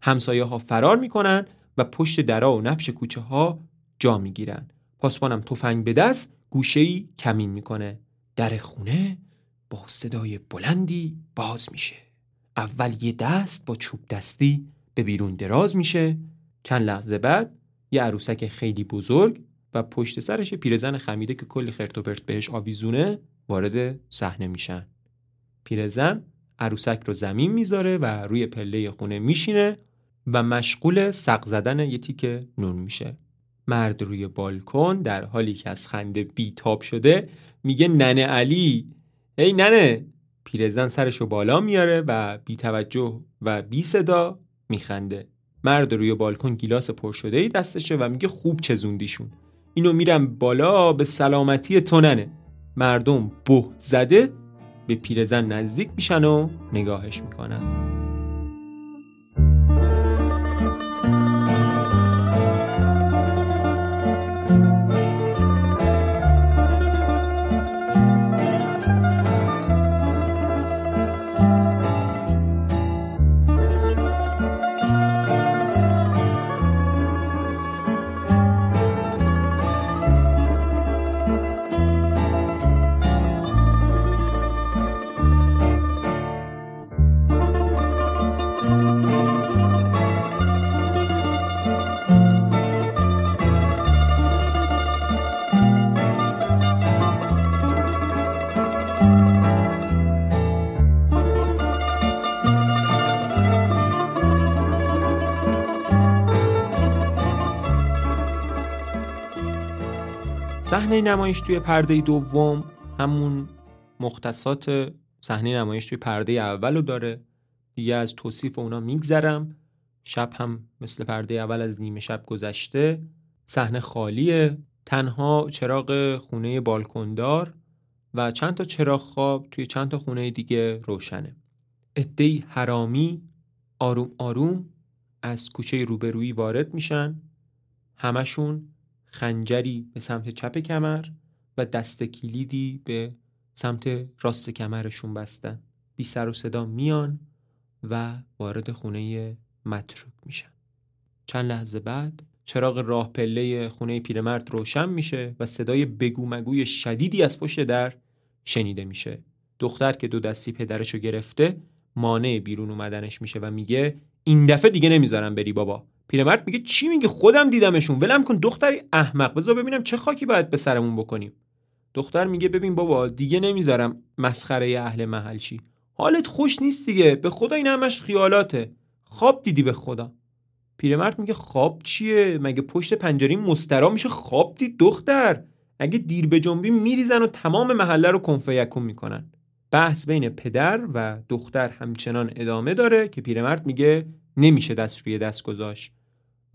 همسایه ها فرار می‌کنن و پشت درا و نبش کوچه ها جا می‌گیرن. پاسبانم تفنگ به دست گوشه ای کمین می‌کنه. در خونه با صدای بلندی باز میشه. اول یه دست با چوب دستی به بیرون دراز میشه. چند لحظه بعد یه عروسک خیلی بزرگ و پشت سرش پیرزن خمیده که کلی خرت و بهش آویزونه وارد صحنه میشن. پیرزن عروسک رو زمین می‌ذاره و روی پله خونه میشینه. و مشغول سق زدن یه تیکه نون میشه. مرد روی بالکن در حالی که از خنده بیتاب شده میگه ننه علی ای ننه! پیرزن سرشو بالا میاره و بی توجه و بی صدا میخنده. مرد روی بالکن گیلاس پر شده ای دستشه و میگه خوب چزوندیشون. اینو میرم بالا به سلامتی تو ننه. مردم به زده به پیرزن نزدیک میشن و نگاهش می‌کنن. صحنه نمایش توی پرده دوم همون مختصات صحنه نمایش توی پرده اول رو داره. دیگه از توصیف اونا میگذرم. شب هم مثل پرده اول از نیمه شب گذشته. صحنه خالیه. تنها چراغ خونه بالکندار و چند تا چراغ خواب توی چند تا خونه دیگه روشنه. ادهی حرامی آروم آروم از کوچه روبرویی وارد میشن. همشون خنجری به سمت چپ کمر و دست کلیدی به سمت راست کمرشون بستن. بی سر و صدا میان و وارد خونه متروک میشن. چند لحظه بعد چراغ راه پله خونه پیرمرد روشن میشه و صدای بگو مگوی شدیدی از پشت در شنیده میشه. دختر که دو دستی پدرشو گرفته مانع بیرون اومدنش میشه و میگه این دفعه دیگه نمی‌ذارم بری بابا. پیرمرد میگه چی میگه خودم دیدمشون. ولم کن دختری احمق. بذار ببینم چه خاکی باید به سرمون بکنیم. دختر میگه ببین بابا دیگه نمی‌ذارم مسخره اهل محل شی حالت خوش نیست دیگه. به خدا این همش خیالاته. خواب دیدی به خدا. پیرمرد میگه خواب چیه؟ مگه پشت پنجره مسترا میشه؟ خواب دید دختر. اگه دیر به جنبی میریزن و تمام محله رو کنفه می‌کنن. بحث بین پدر و دختر همچنان ادامه داره که پیرمرد میگه نمیشه دست روی دست گذاشت.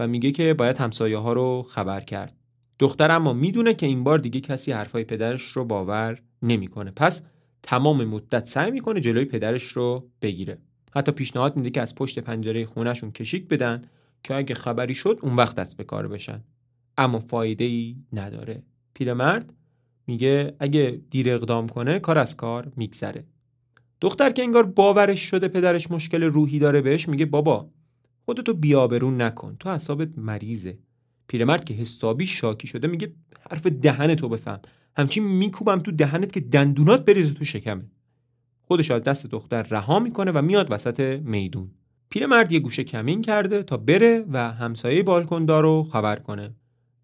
میگه که باید همسایه ها رو خبر کرد. دختر اما می‌دونه که این بار دیگه کسی حرفای پدرش رو باور نمی‌کنه. پس تمام مدت سعی می‌کنه جلوی پدرش رو بگیره. حتی پیشنهاد میده که از پشت پنجره خونهشون کشیک بدن که اگه خبری شد اون وقت دست به کار بشن. اما فایده ای نداره. پیرمرد میگه اگه دیر اقدام کنه کار از کار میگذره. دختر که انگار باورش شده پدرش مشکل روحی داره بهش میگه بابا خودتو بیابرون نکن. تو حسابت مریضه. پیرمرد که حسابی شاکی شده میگه حرف دهن تو بفهم. همچین میکوبم تو دهنت که دندونات بریزه تو شکمه. خودش از دست دختر رها می‌کنه و میاد وسط میدون. پیرمرد یه گوشه کمین کرده تا بره و همسایه بالکندار رو خبر کنه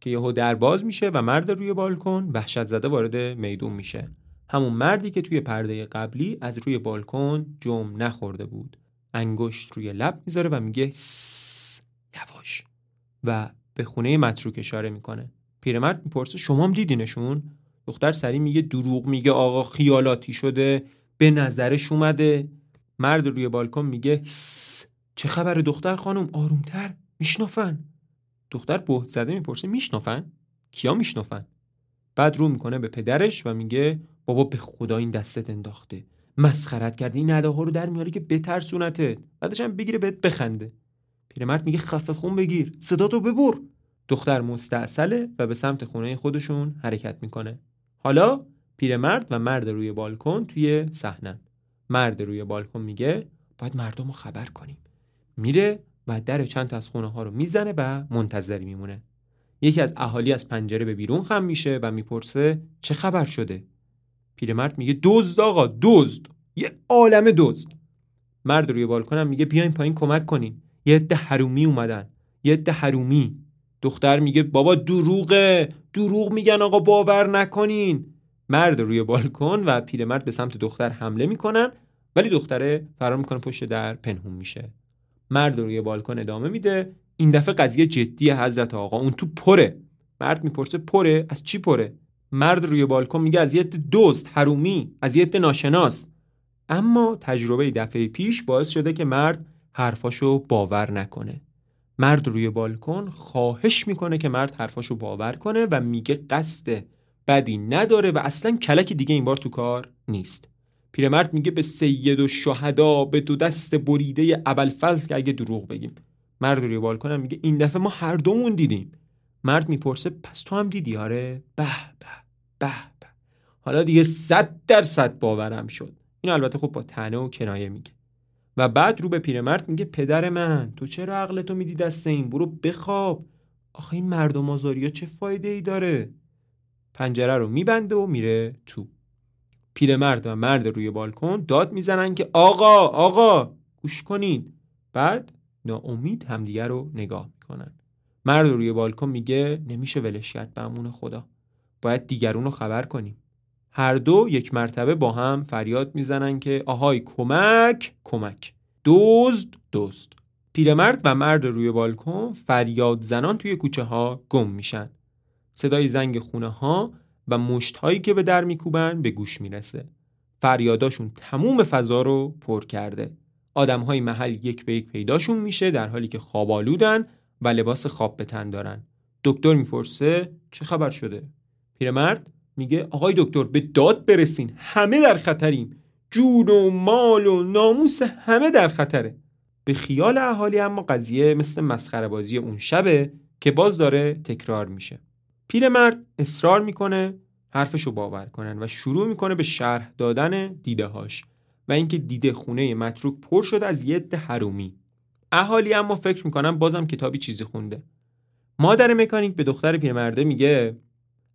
که یهو در باز میشه و مرد روی بالکن وحشت زده وارد میدون میشه. همون مردی که توی پرده قبلی از روی بالکن جم نخورده بود. انگشت روی لب می‌ذاره و میگه یواش و به خونه متروک اشاره می‌کنه. پیرمرد می‌پرسه شما هم دیدینشون؟ دختر سری میگه دروغ میگه آقا خیالاتی شده به نظرش اومده. مرد روی بالکن میگه چه خبر دختر خانم؟ آرومتر میشنافن دختر بهت زده می‌پرسه میشنافن کیا میشنافن بعد رو می‌کنه به پدرش و میگه بابا به خدا این دستت انداخته. مسخرت کردی. این ها رو در میاری که بترسونتت بعدش هم بگیره بهت بخنده. پیرمرد میگه خفه خون بگیر. صدا تو ببر. دختر مستعصله و به سمت خونه خودشون حرکت می‌کنه. حالا پیرمرد و مرد روی بالکن توی صحنه. مرد روی بالکن میگه باید مردم رو خبر کنیم. میره و در چند تا از خونه ها رو می‌زنه و منتظر میمونه. یکی از اهالی از پنجره به بیرون خم میشه و می‌پرسه چه خبر شده؟ پیرمرد میگه دزد آقا دزد. یه عالم دزد. مرد روی بالکن میگه بیاین پایین کمک کنین. یه عده حرومی اومدن. یه عده حرومی. دختر میگه بابا دروغه. دروغ میگن آقا باور نکنین. مرد روی بالکن و پیرمرد به سمت دختر حمله می‌کنن ولی دختره فرار می‌کنه پشت در پنهون میشه. مرد روی بالکن ادامه میده. این دفعه قضیه جدی حضرت آقا. اون تو پره. مرد می‌پرسه پره؟ از چی پره؟ مرد روی بالکن میگه از یه دوست حرومی از یه ناشناس. اما تجربه دفعه پیش باعث شده که مرد حرفاشو باور نکنه. مرد روی بالکن خواهش می‌کنه که مرد حرفاشو باور کنه و میگه قصد بدی نداره و اصلا کلک دیگه این بار تو کار نیست. پیرمرد میگه به سید و شهدا به دو دست بریده ابوالفضل که اگه دروغ بگیم. مرد روی بالکن میگه این دفعه ما هر دومون دیدیم. مرد می‌پرسه پس تو هم دیدی؟ آره. به به به به. حالا دیگه صد درصد باورم شد. این البته خب با تنه و کنایه میگه. و بعد رو به پیرمرد میگه پدر من تو چرا عقلتو میدی دست این؟ برو بخواب. آخه این مردم آزاریا چه فایده ای داره؟ پنجره رو میبنده و میره تو. پیرمرد و مرد روی بالکن داد می‌زنن که آقا آقا گوش کنید بعد ناامید همدیگه رو نگاه می‌کنن. مرد روی بالکن میگه نمیشه ولش کرد به امون خدا. باید دیگرون رو خبر کنیم. هر دو یک مرتبه با هم فریاد می‌زنن که آهای کمک کمک. دزد دزد. پیرمرد و مرد روی بالکن فریاد زنان توی کوچه ها گم میشن. صدای زنگ خونه ها و مشت هایی که به در میکوبن به گوش می‌رسه. فریاداشون تموم فضا رو پر کرده. آدم های محل یک به یک پیداشون میشه در حالی که خوابالودن و لباس خواب به تن دارن. دکتر می‌پرسه چه خبر شده؟ پیرمرد میگه آقای دکتر به داد برسین همه در خطریم. جون و مال و ناموس همه در خطره. به خیال اهالی اما قضیه مثل مسخره بازی اون شبه که باز داره تکرار میشه. پیرمرد اصرار می‌کنه حرفشو باور کنن و شروع می‌کنه به شرح دادن دیده هاش و اینکه دیده خونه متروک پر شده از ید حرومی. اهالی اما فکر می‌کنن بازم کتابی چیزی خونده. مادر مکانیک به دختر پیرمرده میگه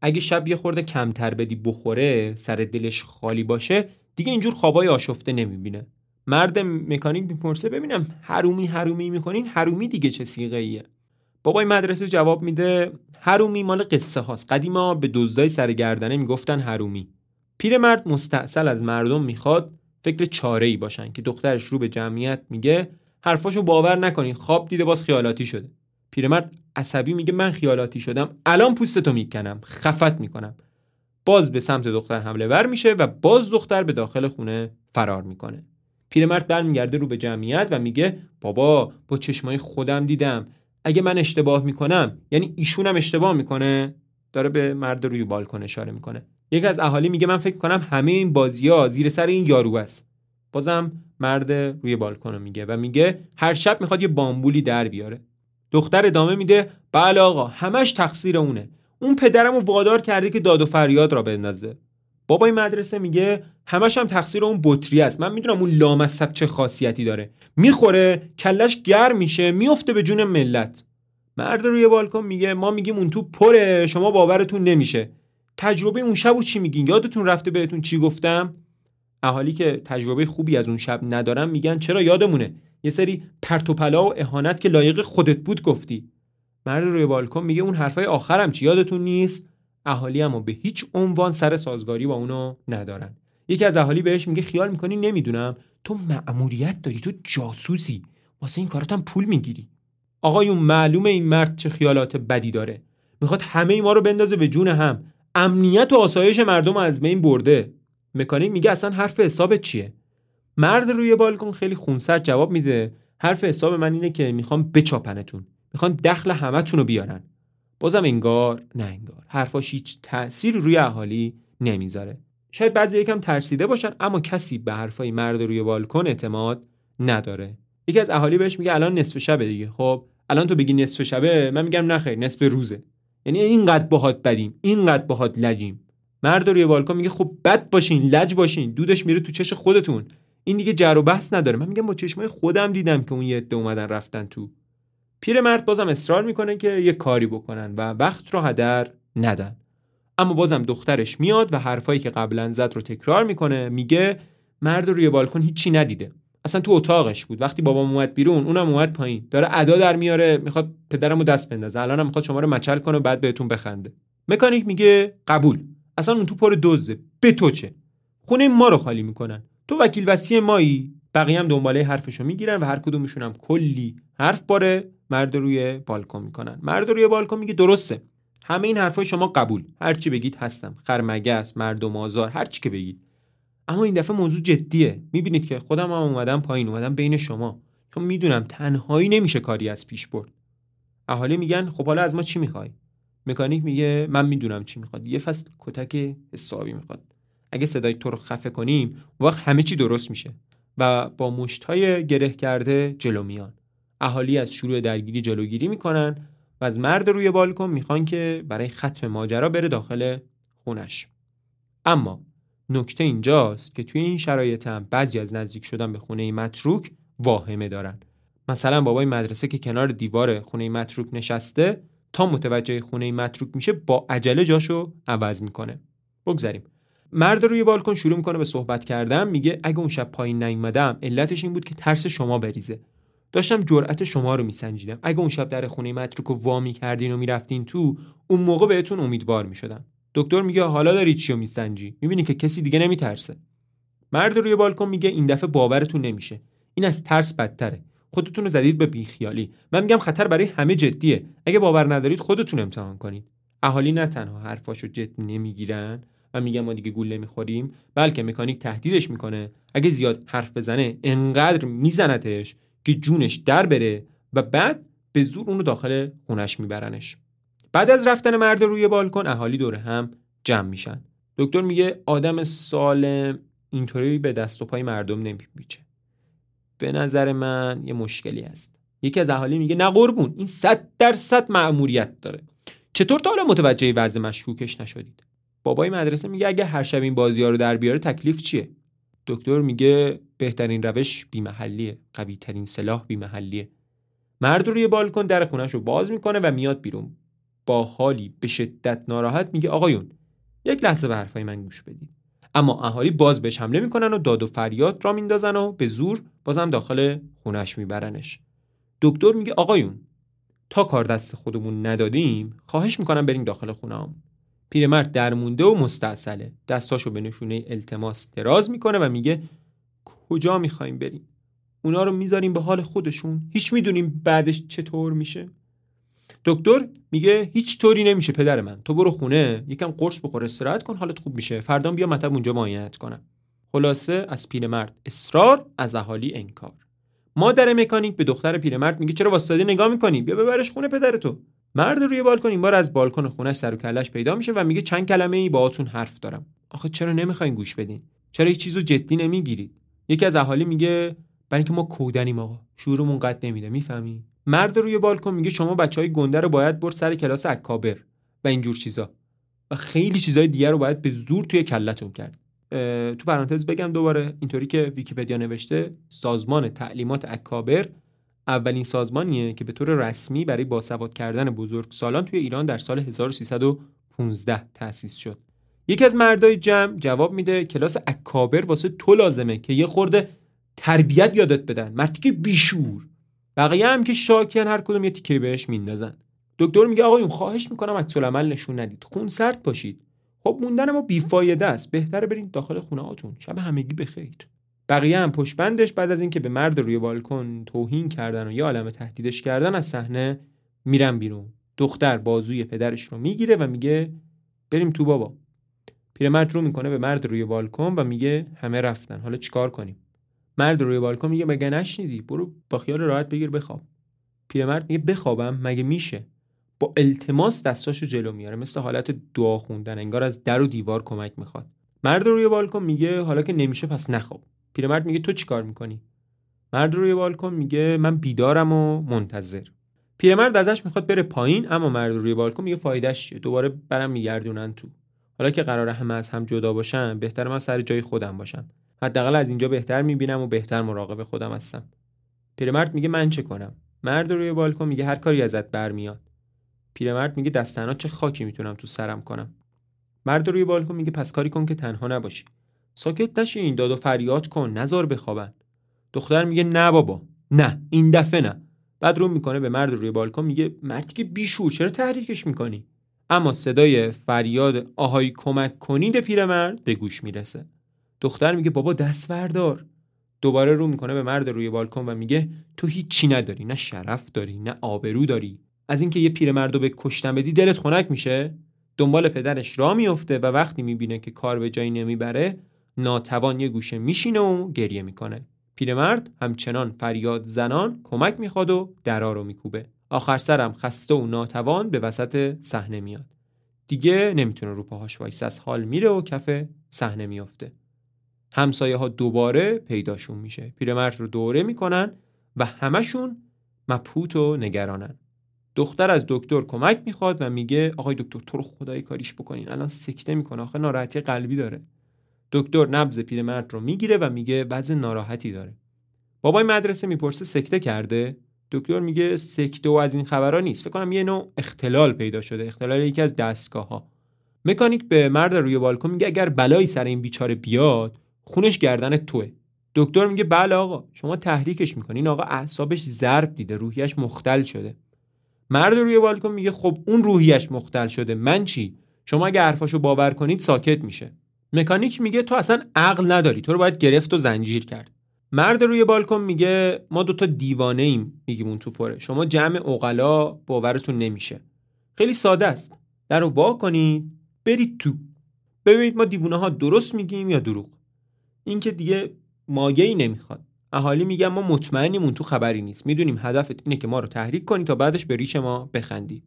اگه شب یه خورده کمتر بدی بخوره سر دلش خالی باشه دیگه اینجور خوابای آشفته نمی‌بینه. مرد مکانیک می‌پرسه ببینم حرومی حرومی می‌کنین حرومی دیگه چه سیغه ایه بابای مدرسه جواب میده حرومی مال قصه هاست. قدیما به دزدای سرگردنه می‌گفتن حرومی. پیرمرد مستاصل از مردم می‌خواد فکر چاره ای باشن که دخترش رو به جمعیت میگه حرفاشو باور نکنین. خواب دیده باز خیالاتی شده. پیرمرد عصبی میگه من خیالاتی شدم. الان پوستتو می‌کنم. خفت می‌کنم. باز به سمت دختر حمله ور میشه و باز دختر به داخل خونه فرار می‌کنه. پیرمرد برمیگرده رو به جمعیت و میگه بابا با چشمای خودم دیدم. اگه من اشتباه می‌کنم یعنی ایشونم اشتباه می‌کنه؟ داره به مرد روی بالکن اشاره می‌کنه. یکی از اهالی میگه من فکر کنم همه این بازی ها زیر سر این یارو است. بازم مرد روی بالکن میگه و میگه هر شب می‌خواد یه بامبولی در بیاره. دختر ادامه میده بله آقا همش تقصیر اونه. اون پدرمو وادار کرده که داد و فریاد را بندازه. بابای مدرسه میگه همش هم تقصیر اون بطری است. من می‌دونم اون لامصب چه خاصیتی داره. می‌خوره کلش گرم میشه میفته به جون ملت. مرد روی بالکن میگه ما میگیم اون تو پره شما باورتون نمیشه. تجربه اون شب و چی میگین؟ یادتون رفته بهتون چی گفتم؟ اهالی که تجربه خوبی از اون شب ندارن میگن چرا یادمونه؟ یه سری پرتوپلا و اهانت که لایق خودت بود گفتی. مرد روی بالکن میگه اون حرفای آخرم چی؟ یادتون نیست؟ اهالی اما به هیچ عنوان سر سازگاری با اونو ندارن. یکی از اهالی بهش میگه خیال می‌کنی؟ نمی‌دونم. تو مأموریت داری تو جاسوسی. واسه این کاراتم پول می‌گیری. آقایون معلومه این مرد چه خیالات بدی داره. می‌خواد همه ای ما رو بندازه به جون هم. امنیت و آسایش مردم از بین برده. مکانیک میگه اصلا حرف حساب چیه؟ مرد روی بالکن خیلی خونسرد جواب میده. حرف حساب من اینه که می‌خوام بچاپنتون. می‌خوان دخل همتون رو بیارن. بازم انگار نه انگار. حرفاش هیچ تأثیر روی اهالی نمی‌ذاره. شاید بعضی یکم ترسیده باشن اما کسی به حرفای مرد روی بالکن اعتماد نداره. یکی از اهالی بهش میگه الان نصف شبه دیگه. خب الان تو بگی نصف شبه؟ من میگم نخیر نصف روزه. یعنی اینقدر باهات بدیم اینقدر باهات لجیم. مرد روی بالکن میگه خب بد باشین لج باشین دودش میره تو چش خودتون. این دیگه جر و بحث نداره. من میگم با چشمای خودم دیدم که اون یه عده اومدن رفتن تو. پیرمرد بازم اصرار می‌کنه که یه کاری بکنن و وقت رو هدر ندن. اما بازم دخترش میاد و حرفایی که قبلا زد رو تکرار می‌کنه. میگه مرد روی بالکن هیچی ندیده. اصلا تو اتاقش بود. وقتی بابام اومد بیرون اونم اومد پایین. داره ادا در میاره می‌خواد پدرمو دست بندازه. الانم می‌خواد شما رو مچل کنه و بعد بهتون بخنده. مکانیک میگه قبول. اصلا اون تو پر دزده. به تو چه؟ خونه ما رو خالی می‌کنن. تو وکیل وسی مایی؟ بقیه هم دنباله حرفشو می‌گیرن و هر کدومشون هم کلی حرف باره. مرد روی بالکن می‌کنن. مرد روی بالکن میگه درسته. همه این حرفای شما قبول. هر چی بگید هستم. خرمگس مردم آزار هر چی که بگید. اما این دفعه موضوع جدیه. می‌بینید که خودم هم اومدم پایین اومدم بین شما. چون می‌دونم تنهایی نمیشه کاری از پیش برد. اهالی میگن خب حالا از ما چی می‌خوای؟ مکانیک میگه من می‌دونم چی می‌خواد. یه فصل کتک حسابی می‌خواد. اگه صدای تو رو خفه کنیم وقت همه چی درست میشه و با مشتهای گره کرده جلو میان. اهالی از شروع درگیری جلوگیری می‌کنن و از مرد روی بالکن می‌خوان که برای ختم ماجرا بره داخل خونش. اما نکته اینجاست که توی این شرایط هم بعضی از نزدیک شدن به خونه متروک واهمه دارن. مثلا بابای مدرسه که کنار دیوار خونه متروک نشسته تا متوجه خونه متروک میشه با عجله جاشو عوض می‌کنه. بگذریم مرد روی بالکن شروع می‌کنه به صحبت کردن میگه اگه اون شب پایین نیومدم علتش این بود که ترس شما بریزه. داشتم جرأت شما رو میسنجیدم. اگه اون شب در خونه متروک رو وا کردین و می‌رفتین تو اون موقع بهتون امیدوار می‌شدم. دکتر میگه حالا داری چیو میسنجی؟ می‌بینی که کسی دیگه نمیترسه. مرد روی بالکن میگه این دفعه باورتون نمیشه. این از ترس بدتره. خودتون رو زدید به بیخیالی. من میگم خطر برای همه جدیه. اگه باور ندارید خودتون امتحان کنید. اهالی نه تنها حرفاشو جد نمی‌گیرن و میگن ما دیگه گول نمی‌خوریم بلکه مکانیک تهدیدش می‌کنه. اگه زیاد حرف بزنه انقدر میزنتش که جونش در بره و بعد به زور اونو داخل خونش میبرنش. بعد از رفتن مرد روی بالکن اهالی دور هم جمع میشن. دکتر میگه آدم سالم اینطوری به دست و پای مردم نمیپیچه. به نظر من یه مشکلی هست. یکی از اهالی میگه نه قربون این صد درصد مأموریت داره. چطور تا حالا متوجه وضع مشکوکش نشدید؟ بابای مدرسه میگه اگه هر شب این بازی ها رو در بیاره تکلیف چیه؟ دکتر میگه بهترین روش بیمحلیه قوی ترین سلاح بیمحلیه. مرد روی بالکن در خونش رو باز می‌کنه و میاد بیرون. با حالی به شدت ناراحت میگه آقایون یک لحظه به حرفای من گوش بدید اما اهالی باز بهش حمله می‌کنن و داد و فریاد را میندازن و به زور بازم داخل خونش میبرنش. دکتر میگه آقایون تا کار دست خودمون ندادیم خواهش می‌کنم بریم داخل خونه. پیرمرد درمونده و مستاصله. دستاشو به نشونه التماس دراز می‌کنه و میگه کجا می‌خوایم بریم؟ اونا رو می‌ذاریم به حال خودشون. هیچ می‌دونیم بعدش چطور میشه. دکتر میگه هیچ طوری نمیشه پدر من. تو برو خونه یکم قرص بخور استراحت کن حالت خوب میشه. فردا بیا مطب اونجا معاینت کنم. خلاصه از پیرمرد اصرار از اهالی انکار. مادر مکانیک به دختر پیرمرد میگه چرا واسطادی نگاه می‌کنی؟ بیا ببرش خونه پدر تو. مرد روی بالکن این بار از بالکن خونش سر و کلش پیدا میشه و میگه چند کلمه ای باهاتون حرف دارم. آخه چرا نمی‌خواین گوش بدین؟ چرا هیچ چیزو جدی نمی‌گیرید؟ یکی از اهالی میگه برای اینکه ما کودنیم آقا. شعورمون قد نمیده می‌فهمی؟ مرد روی بالکن میگه شما بچه های گنده رو باید برد سر کلاس اکابر و اینجور چیزا. و خیلی چیزای دیگر رو باید به زور توی کلتون کرد. تو پرانتز بگم دوباره اینطوری که ویکیپدیا نوشته سازمان تعلیمات اکابر اولین سازمانیه که به طور رسمی برای باسواد کردن بزرگ سالان توی ایران در سال 1315 تأسیس شد. یکی از مردای جمع جواب میده کلاس اکابر واسه تو لازمه که یه خورده تربیت یادت بدن. مردی که بیشور. بقیه هم که شاکیان هر کدوم یه تیکه بهش میندازن. دکتر میگه آقایون خواهش می‌کنم عکس عمل نشون ندید. خون سرد باشید. خب موندن ما بیفایده است. بهتره برید داخل خونه هاتون شب همگی بخیر. بقیه هم پشت بعد از اینکه به مرد روی بالکن توهین کردن و یه عالم تهدیدش کردن از صحنه میرن بیرون. دختر بازوی پدرش رو می‌گیره و میگه بریم تو بابا. پیرمرد رو می‌کنه به مرد روی بالکن و میگه همه رفتن. حالا چیکار کنیم؟ مرد روی بالکن میگه مگه نشنیدی؟ برو با خیال راحت بگیر بخواب. پیرمرد میگه بخوابم مگه میشه؟ با التماس دستاشو جلو میاره مثل حالت دعا خوندن انگار از در و دیوار کمک می‌خواد. مرد روی بالکن میگه حالا که نمیشه پس نخواب. پیرمرد میگه تو چیکار می‌کنی؟ مرد روی بالکن میگه من بیدارم و منتظر. پیرمرد ازش می‌خواد بره پایین اما مرد روی بالکن میگه فایدهش چیه؟ دوباره برم میگردونن تو. حالا که قرار همه از هم جدا باشن بهتر من سر جای خودم باشم. حداقل از اینجا بهتر می‌بینم و بهتر مراقب خودم هستم. پیرمرد میگه من چه کنم؟ مرد روی بالکن میگه هر کاری ازت برمیاد. پیرمرد میگه دستنا چه خاکی می‌تونم تو سرم کنم. مرد روی بالکن میگه پس کاری کن که تنها نباشی. ساکت نشین داد و فریاد کن نزار بخوابن. دختر میگه نه بابا نه این دفعه نه. بعد رو می‌کنه به مرد روی بالکن میگه مردی که بیشور چرا تحریکش می‌کنی؟ اما صدای فریاد آهای کمک کنید پیرمرد به گوش می‌رسه. دختر میگه بابا دست وردار دوباره رو می‌کنه به مرد روی بالکن و میگه تو هیچی نداری نه شرف داری نه آبرو داری. از اینکه یه پیرمرد رو به کشتن بدی دلت خنک میشه. دنبال پدرش را میفته و وقتی می‌بینه که کار به جایی نمی‌بره ناتوان یه گوشه میشینه و گریه می‌کنه. پیرمرد همچنان فریاد زنان کمک می‌خواد و درا رو میکوبه. آخر سرم خسته و ناتوان به وسط صحنه میاد. دیگه نمی‌تونه رو پاهاش وایس از حال میره و کف صحنه میافته. همسایه ها دوباره پیداشون میشه. پیرمرد رو دوره می‌کنن و همشون مبهوت و نگرانن. دختر از دکتر کمک می‌خواد و میگه آقای دکتر تو رو خدای کاریش بکنین. الان سکته می‌کنه. آخه ناراحتی قلبی داره. دکتر نبض پیرمرد رو می‌گیره و میگه وضع ناراحتی داره. بابای مدرسه می‌پرسه سکته کرده؟ دکتر میگه سکته و از این خبرها نیست. فکر کنم یه نوع اختلال پیدا شده. اختلال یکی از دستگاه ها مکانیک به مرد روی بالکن میگه اگر بلایی سر این بیچاره بیاد خونش گردن توه. دکتر میگه بله آقا. شما تحریکش می‌کنین آقا اعصابش ضرب دیده. روحیش مختل شده. مرد روی بالکن میگه خب اون روحیش مختل شده. من چی؟ شما اگه حرفاشو باور کنید ساکت میشه. مکانیک میگه تو اصلا عقل نداری. تو رو باید گرفت و زنجیر کرد. مرد روی بالکن میگه ما دوتا دیوانه ایم. میگیم اون تو پره. شما جمع اقلا باورتون نمیشه. خیلی ساده است. در رو وا کنید. برید تو. ببینید ما دیوونه ها درست میگیم یا دروغ. این که دیگه مایه ای نمی‌خواد. اهالی میگن ما مطمئنیم اون تو خبری نیست. می‌دونیم هدفت اینه که ما رو تحریک کنی تا بعدش به ریش ما بخندی.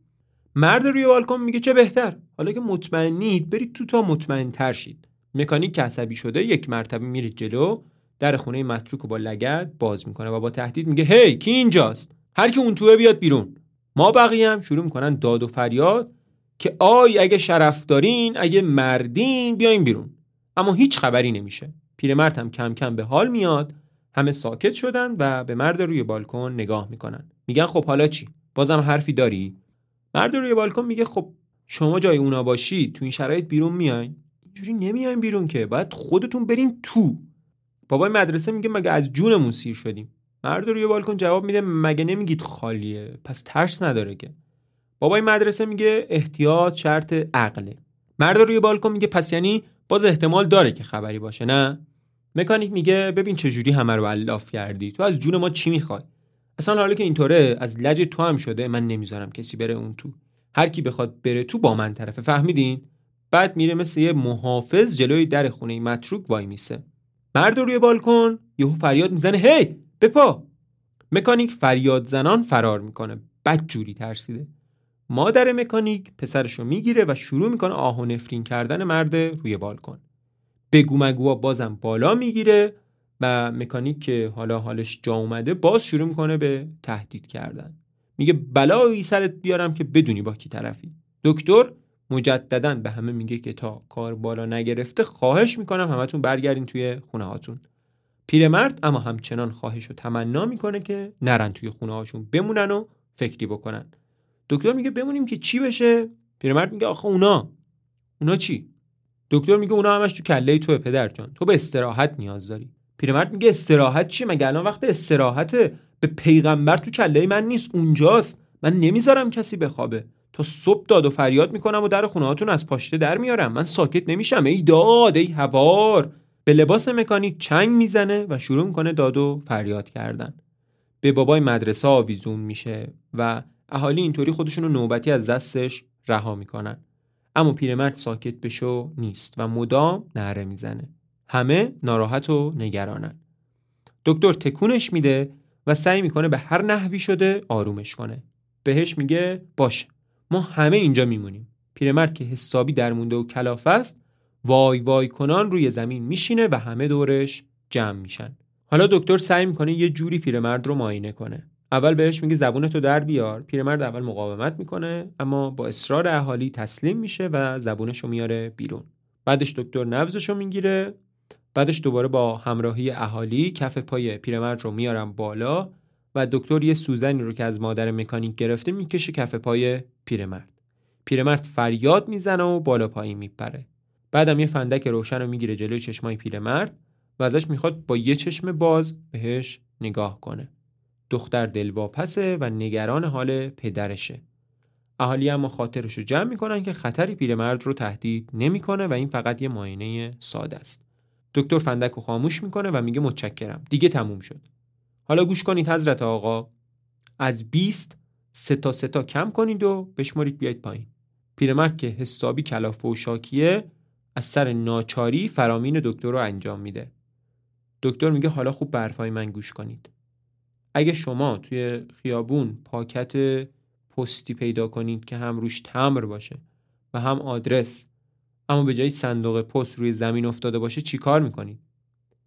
مرد روی بالکن میگه چه بهتر؟ حالا که مطمئنید برید تو تا مطمئن تر شید. مکانیک که عصبی شده یک مرتبه میرید جلو در خونه متروک رو با لگد باز می‌کنه و با تهدید میگه هی کی اینجاست؟ هر کی اون توه بیاد بیرون. ما بقیه هم شروع می‌کنن داد و فریاد که آی اگه شرف دارین اگه مردین بیاین بیرون. اما هیچ خبری نمیشه. پیرمرد هم کم کم به حال میاد همه ساکت شدن و به مرد روی بالکن نگاه می‌کنن. میگن خب حالا چی؟ بازم حرفی داری؟ مرد روی بالکن میگه خب شما جای اونا باشی تو این شرایط بیرون میاین؟ اینجوری نمیاین بیرون که باید خودتون برین تو. بابای مدرسه میگه مگه از جونمون سیر شدیم؟ مرد روی بالکن جواب میده مگه نمیگید خالیه؟ پس ترس نداره که. بابای مدرسه میگه احتیاط شرط عقله. مرد روی بالکن میگه پس یعنی باز احتمال داره که خبری باشه نه؟ مکانیک میگه ببین چه جوری همه رو الاف کردی. تو از جون ما چی می‌خوای؟ اصلا حالا که اینطوره از لج تو هم شده. من نمی‌ذارم کسی بره اون تو. هر کی بخواد بره تو با من طرفه. فهمیدین؟ بعد میره مثل یه محافظ جلوی در خونه متروک وای میسه. مرد روی بالکن یهو فریاد می‌زنه هی! بپا! مکانیک فریاد زنان فرار می‌کنه. بد جوری ترسیده. مادر مکانیک پسرشو می‌گیره و شروع می‌کنه آه و نفرین کردن مرد روی بالکن بگو مگوها بازم بالا می‌گیره و مکانیک که حالا حالش جا اومده باز شروع می‌کنه به تهدید کردن. میگه بلایی سرت بیارم که بدونی با کی طرفی. دکتر مجددا به همه میگه که تا کار بالا نگرفته خواهش می‌کنم همتون برگردین توی خونه هاتون. پیرمرد اما همچنان خواهش و تمنا می‌کنه که نرن توی خونه هاشون بمونن و فکری بکنن. دکتر میگه بمونیم که چی بشه؟ پیرمرد میگه آخه اونا. اونا چی؟ دکتر میگه اونا همش تو کله تو پدر جان. تو به استراحت نیاز داری. پیرمرد میگه استراحت چی مگه الان وقت استراحته به پیغمبر تو کله من نیست اونجاست. من نمی‌ذارم کسی بخوابه. تا صبح داد و فریاد می‌کنم و در خونه هاتون از پاشته در میارم. من ساکت نمیشم. ای داد ای هوار. به لباس مکانیک چنگ می‌زنه و شروع می‌کنه داد و فریاد کردن. به بابای مدرسه آویزون میشه و اهالی اینطوری خودشون رو نوبتی از دستش رها می‌کنن. اما پیرمرد ساکت بشو نیست و مدام نره می‌زنه. همه ناراحت و نگرانن. دکتر تکونش میده و سعی می‌کنه به هر نحوی شده آرومش کنه. بهش میگه باشه ما همه اینجا میمونیم. پیرمرد که حسابی درمونده و کلاف است وای وای کنان روی زمین میشینه و همه دورش جمع میشن. حالا دکتر سعی می‌کنه یه جوری پیرمرد رو معاینه کنه. اول بهش میگه زبونتو در بیار. پیرمرد اول مقاومت می‌کنه اما با اصرار اهالی تسلیم میشه و زبونشو میاره بیرون. بعدش دکتر نبزشو می‌گیره. بعدش دوباره با همراهی اهالی کف پای پیرمرد رو میارم بالا و دکتر یه سوزنی رو که از مادر مکانیک گرفته می‌کشه کف پای پیرمرد. پیرمرد فریاد می‌زنه و بالا پایین میپره. بعدم یه فندک روشن رو می‌گیره جلوی چشمای پیرمرد و ازش می‌خواد با یه چشم باز بهش نگاه کنه. دختر دلواپسه و نگران حال پدرشه. اهالی اما خاطرش رو جمع می‌کنن که خطری پیرمرد رو تهدید نمی‌کنه و این فقط یه معاینه ساده است. دکتر فندک رو خاموش می‌کنه و میگه متشکرم. دیگه تموم شد. حالا گوش کنید حضرت آقا. از 20 سه تا سه تا کم کنید و بشمارید بیاید پایین. پیرمرد که حسابی کلافه و شاکیه از سر ناچاری فرامین دکتر رو انجام میده. دکتر میگه حالا خوب برفای من گوش کنید. اگه شما توی خیابون پاکت پستی پیدا کنید که هم روش تمر باشه و هم آدرس اما به جای صندوق پست روی زمین افتاده باشه چیکار می‌کنید؟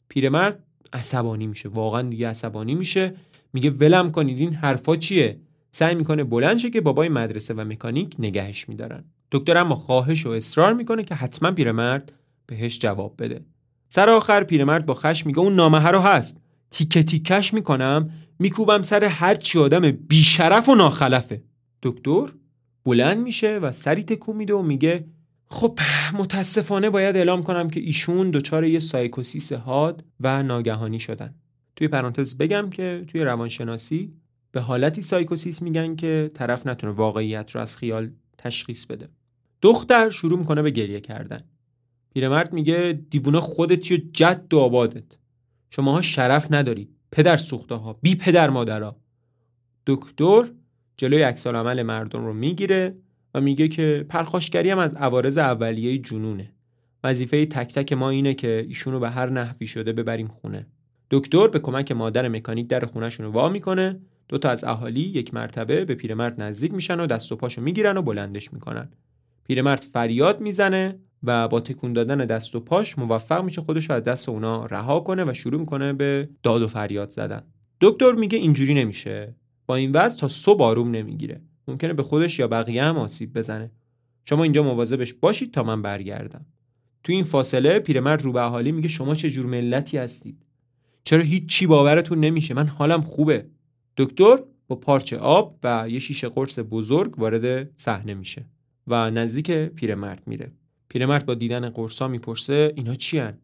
پیرمرد عصبانی میشه واقعا دیگه عصبانی میشه. میگه ولم کنید این حرفا چیه؟ سعی می‌کنه بلند شه که بابای مدرسه و مکانیک نگهش میدارن. دکتر اما خواهش و اصرار می‌کنه که حتما پیرمرد بهش جواب بده. سر آخر پیرمرد با خش میگه اون نامه رو هست. تیکه تیکش می‌کنم میکوبم سر هر چی آدم بیشرف و ناخلفه. دکتر بلند میشه و سری تکون میده و میگه خب متاسفانه باید اعلام کنم که ایشون دچار یه سایکوسیس حاد و ناگهانی شدن. توی پرانتز بگم که توی روانشناسی به حالتی سایکوسیس میگن که طرف نتونه واقعیت رو از خیال تشخیص بده. دختر شروع می‌کنه به گریه کردن. پیرمرد میگه دیوونه خودتی و جد و آبادت. شماها شرف ندارید پدر سوخته ها بی پدر مادرها دکتر جلوی عکس عمل مردم رو می‌گیره و میگه که پرخاشگری هم از عوارض اولیه جنونه. وظیفه تک تک ما اینه که ایشونو به هر نحوی شده ببریم خونه. دکتر به کمک مادر مکانیک در خونهشون رو وا می‌کنه. دو تا از اهالی یک مرتبه به پیرمرد نزدیک میشن و دست و پاشو می‌گیرن و بلندش می‌کنن. پیرمرد فریاد می‌زنه و با تکون دادن دست و پاش موفق میشه خودش رو از دست اونا رها کنه و شروع می‌کنه به داد و فریاد زدن. دکتر میگه اینجوری نمیشه. با این وضع تا صبح آروم نمی‌گیره. ممکنه به خودش یا بقیه هم آسیب بزنه. شما اینجا مواظبش باشید تا من برگردم. تو این فاصله پیرمرد رو به اهالی میگه شما چه جور ملتی هستید؟ چرا هیچ چی باورتون نمیشه؟ من حالم خوبه. دکتر با پارچه آب و یه شیشه قرص بزرگ وارد صحنه میشه و نزدیک پیرمرد میره. پیرمرد با دیدن قرصا می‌پرسه اینا چی هن؟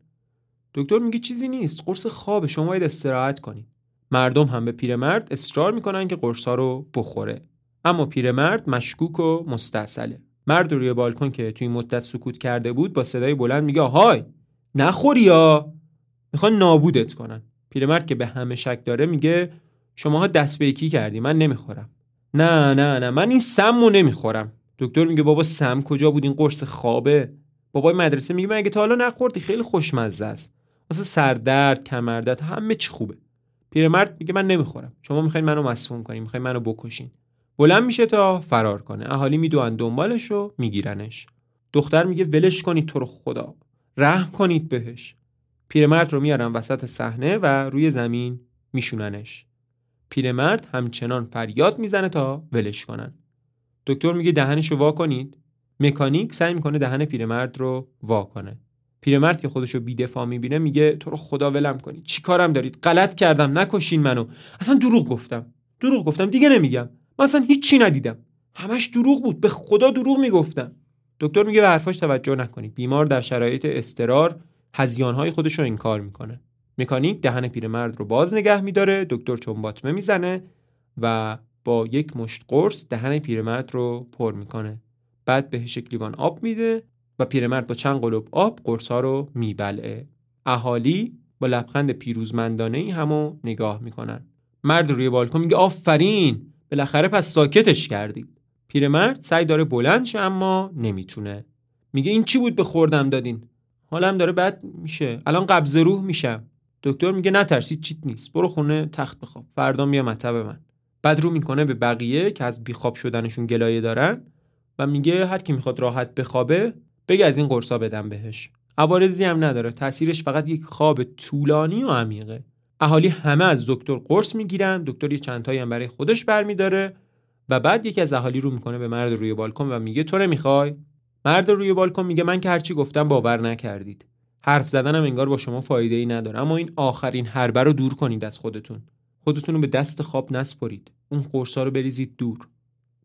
دکتر میگه چیزی نیست قرص خواب شما باید استراحت کنید. مردم هم به پیرمرد اصرار می‌کنن که قرصا رو بخوره. اما پیرمرد مشکوک و مستاصله. مرد روی بالکن که توی مدت سکوت کرده بود با صدای بلند میگه های نخوری یا؟ می‌خوان نابودت کنن. پیرمرد که به همه شک داره میگه شماها دست به یکی کردی من نمی‌خورم. نه نه نه من این سمو نمی‌خورم. دکتر میگه بابا سم کجا بود؟ این قرص خوابه. بابای مدرسه میگه من اگه تا حالا نخوردی خیلی خوشمزه است. واسه سردرد کمردرد همه چی خوبه. پیرمرد میگه من نمی‌خورم. شما می‌خواین منو مسموم کنین می‌خواین منو بکشین. بلند میشه تا فرار کنه. اهالی میدوئن دنبالش و میگیرنش. دختر میگه ولش کنید تو رو خدا. رحم کنید بهش. پیرمرد رو میارن وسط صحنه و روی زمین میشوننش. پیرمرد همچنان فریاد می‌زنه تا ولش کنن. دکتر میگه دهنش رو وا کنید. مکانیک سعی می‌کنه دهن پیرمرد رو وا کنه. پیرمرد که خودش رو بیدفاع می‌بینه میگه تو رو خدا ولم کنید چی کارم دارید؟ غلط کردم نکشین منو. اصلا دروغ گفتم. دروغ گفتم. دیگه نمیگم. من اصلا هیچی ندیدم. همش دروغ بود. به خدا دروغ می‌گفتم. دکتر میگه به حرفاش توجه نکنید. بیمار در شرایط استرار هزیانهای خودش رو انکار می‌کنه. مکانیک دهن پیرمرد رو باز نگه میداره. دکتر چنباتمه می‌زنه و با یک مشت قرص دهن پیرمرد رو پر می‌کنه. بعد بهش یک لیوان آب میده و پیرمرد با چند قلوب آب قرصا رو میبلعه. اهالی با لبخند پیروزمندانه ای همو نگاه می‌کنن. مرد روی بالکن میگه آفرین! بالاخره پس ساکتش کردید. پیرمرد سعی داره بلند شه اما نمی‌تونه. میگه این چی بود به خوردم دادین؟ حالم داره بد میشه. الان قبض روح میشم. دکتر میگه نترسید چیت نیست. برو خونه تخت بخواب. فردا میا مطب من. بعد رو می‌کنه به بقیه که از بیخواب شدنشون گلایه دارن و میگه هر کی می‌خواد راحت بخوابه بگه از این قرصا بدم بهش. عوارضی هم نداره. تاثیرش فقط یک خواب طولانی و عمیقه. اهالی همه از دکتر قرص می‌گیرن دکتر یه چند هم برای خودش برمیداره و بعد یکی از اهالی رو می‌کنه به مرد روی بالکن و میگه تو نمی‌خوای؟ مرد روی بالکن میگه من که هرچی گفتم باور نکردید. حرف زدنم انگار با شما فایده ای نداره. اما این آخرین حربه رو دور کنید از خودتون. خودتون رو به دست خواب نسپرید. اون قرصا رو بریزید دور.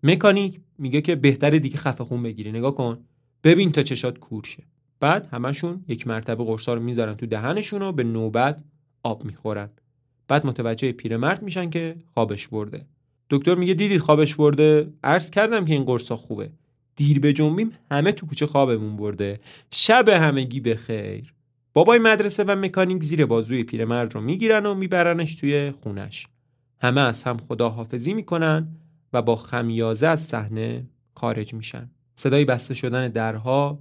مکانیک میگه که بهتره دیگه خفه خون بگیری. نگاه کن. ببین تا چشات کور شه. بعد همشون یک مرتبه قرصا رو می‌ذارن تو دهنشون و به نوبت آب می‌خورن. بعد متوجه پیرمرد میشن که خوابش برده. دکتر میگه دیدید خوابش برده؟ عرض کردم که این قرصا خوبه. دیر به جنبیم همه تو کوچه خوابمون برده. شب همگی به خیر بابای مدرسه و مکانیک زیر بازوی پیرمرد رو می‌گیرن و میبرنش توی خونش. همه از هم خداحافظی می‌کنن و با خمیازه از صحنه خارج میشن. صدای بسته شدن درها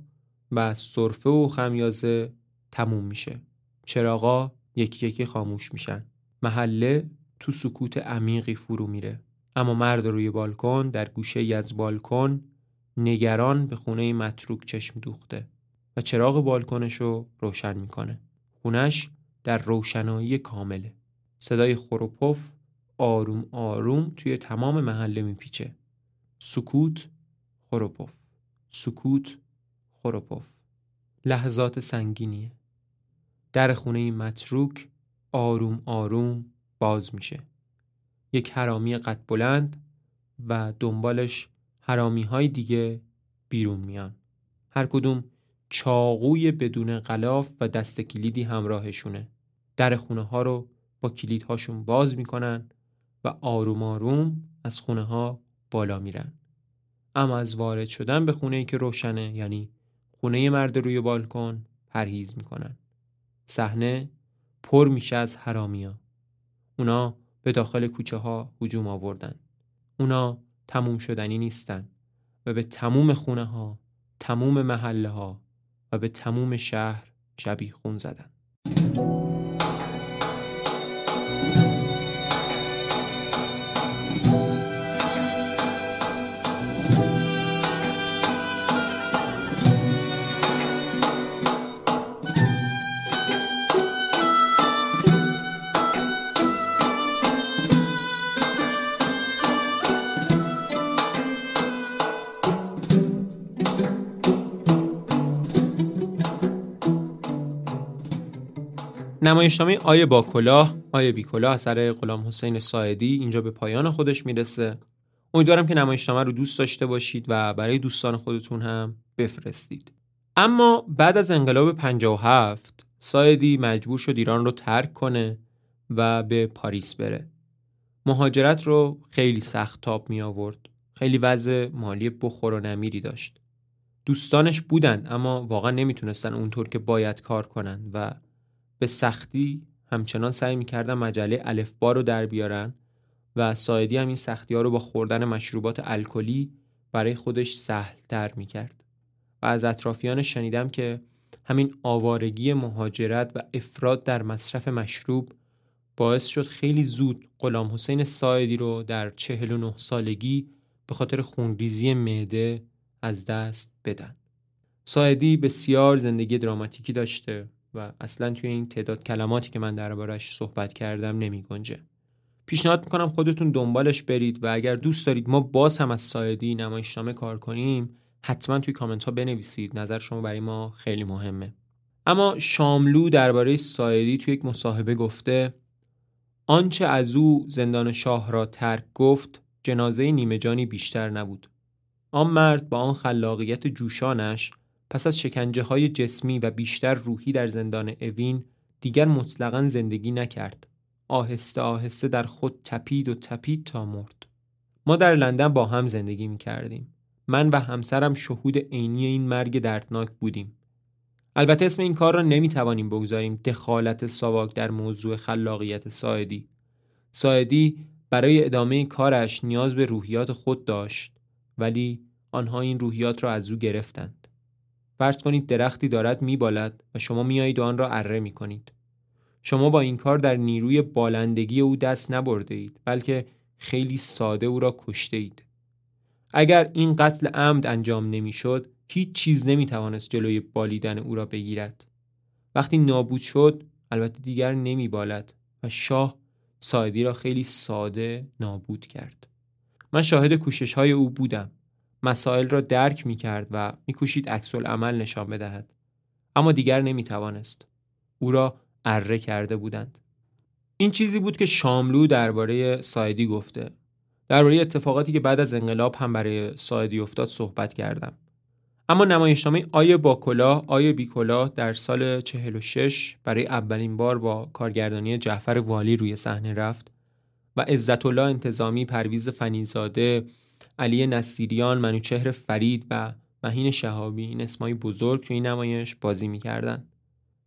و صرفه و خمیازه تموم میشه. چراغا یکی یکی خاموش میشن. محله تو سکوت عمیقی فرو میره. اما مرد روی بالکن در گوشه ای از بالکن نگران به خونه متروک چشم دوخته. چراغ بالکنش رو روشن می‌کنه. خونش در روشنایی کامله. صدای خروپف آروم آروم توی تمام محله میپیچه. سکوت خروپف سکوت خروپف لحظات سنگینیه. در خونه متروک آروم آروم باز میشه. یک حرامی قد بلند و دنبالش حرامی های دیگه بیرون میان. هر کدوم چاقوی بدون غلاف و دست کلیدی همراهشونه. در خونه ها رو با کلیدهاشون باز می‌کنن و آروم آروم از خونه ها بالا میرن. اما از وارد شدن به خونه ای که روشنه یعنی خونه مرد روی بالکن پرهیز می‌کنن. صحنه پر میشه از حرامیا اونا به داخل کوچه ها هجوم آوردن. اونا تموم شدنی نیستن و به تموم خونه ها تموم محله ها و به تموم شهر شبیه خون زدن. نمایشنامه آیه با کلاه آیه بی کلاه اثر غلام حسین ساعدی اینجا به پایان خودش می‌رسه. امیدوارم که نمایشنامه رو دوست داشته باشید و برای دوستان خودتون هم بفرستید. اما بعد از انقلاب 57 ساعدی مجبور شد ایران رو ترک کنه و به پاریس بره. مهاجرت رو خیلی سخت تاب می آورد. خیلی وضع مالی بخور و نمیری داشت. دوستانش بودن اما واقعا نمی‌تونستن اونطور که باید کار کنن و به سختی همچنان سعی می‌کردن مجله الفبا رو در بیارن و سایدی هم این سختی ها رو با خوردن مشروبات الکلی برای خودش سهل تر می‌کرد و از اطرافیان شنیدم که همین آوارگی مهاجرت و افراد در مصرف مشروب باعث شد خیلی زود غلام حسین سایدی رو در 49 سالگی به خاطر خونریزی معده از دست بدن. ساعدی بسیار زندگی دراماتیکی داشته و اصلا توی این تعداد کلماتی که من دربارش صحبت کردم نمی گنجه. پیشنهاد می‌کنم خودتون دنبالش برید و اگر دوست دارید ما باز هم از ساعدی نمایشنامه کار کنیم حتما توی کامنت ها بنویسید. نظر شما برای ما خیلی مهمه. اما شاملو درباره ساعدی توی یک مصاحبه گفته آنچه از او زندان شاه را ترک گفت جنازه نیمه جانی بیشتر نبود. آن مرد با آن خلاقیت جوشانش پس از شکنجه های جسمی و بیشتر روحی در زندان اوین دیگر مطلقا زندگی نکرد. آهسته آهسته در خود تپید و تپید تا مرد. ما در لندن با هم زندگی می کردیم. من و همسرم شهود عینی این مرگ دردناک بودیم. البته اسم این کار را نمی توانیم بگذاریم دخالت ساواک در موضوع خلاقیت ساعدی. ساعدی برای ادامه کارش نیاز به روحیات خود داشت ولی آنها این روحیات را از او گرفتند. فرض کنید درختی دارد میبالد و شما میایید آن را اره می کنید. شما با این کار در نیروی بالندگی او دست نبرده اید بلکه خیلی ساده او را کشته اید. اگر این قتل عمد انجام نمی‌شد هیچ چیز نمی توانست جلوی بالیدن او را بگیرد. وقتی نابود شد البته دیگر نمی بالد و شاه سایدی را خیلی ساده نابود کرد. من شاهد کوشش های او بودم. مسائل را درک می کرد و می کوشید عکس عمل نشان بدهد. اما دیگر نمی توانست. او را اره کرده بودند. این چیزی بود که شاملو درباره سایدی گفته. درباره اتفاقاتی که بعد از انقلاب هم برای سایدی افتاد صحبت کردم. اما نمایشنامه آیه با کلاه آیه بی کلاه در سال 46 برای اولین بار با کارگردانی جعفر والی روی صحنه رفت و عزت الله انتظامی پرویز فنیزاده علی نصیریان، منوچهر فرید و مهین شهابی این اسمای بزرگ تو این نمایش بازی می‌کردن.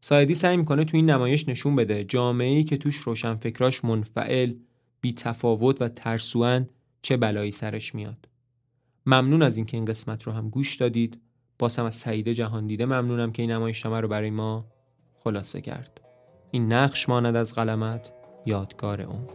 سایدی سعی می‌کنه تو این نمایش نشون بده جامعه‌ای که توش روشنفکراش منفعل، بی تفاوت و ترسوان چه بلایی سرش میاد. ممنون از اینکه این قسمت رو هم گوش دادید. باسم از سعید جهان دیده ممنونم که این نمایشنامه رو برای ما خلاصه کرد. این نقش ماند از قلمت یادگار اون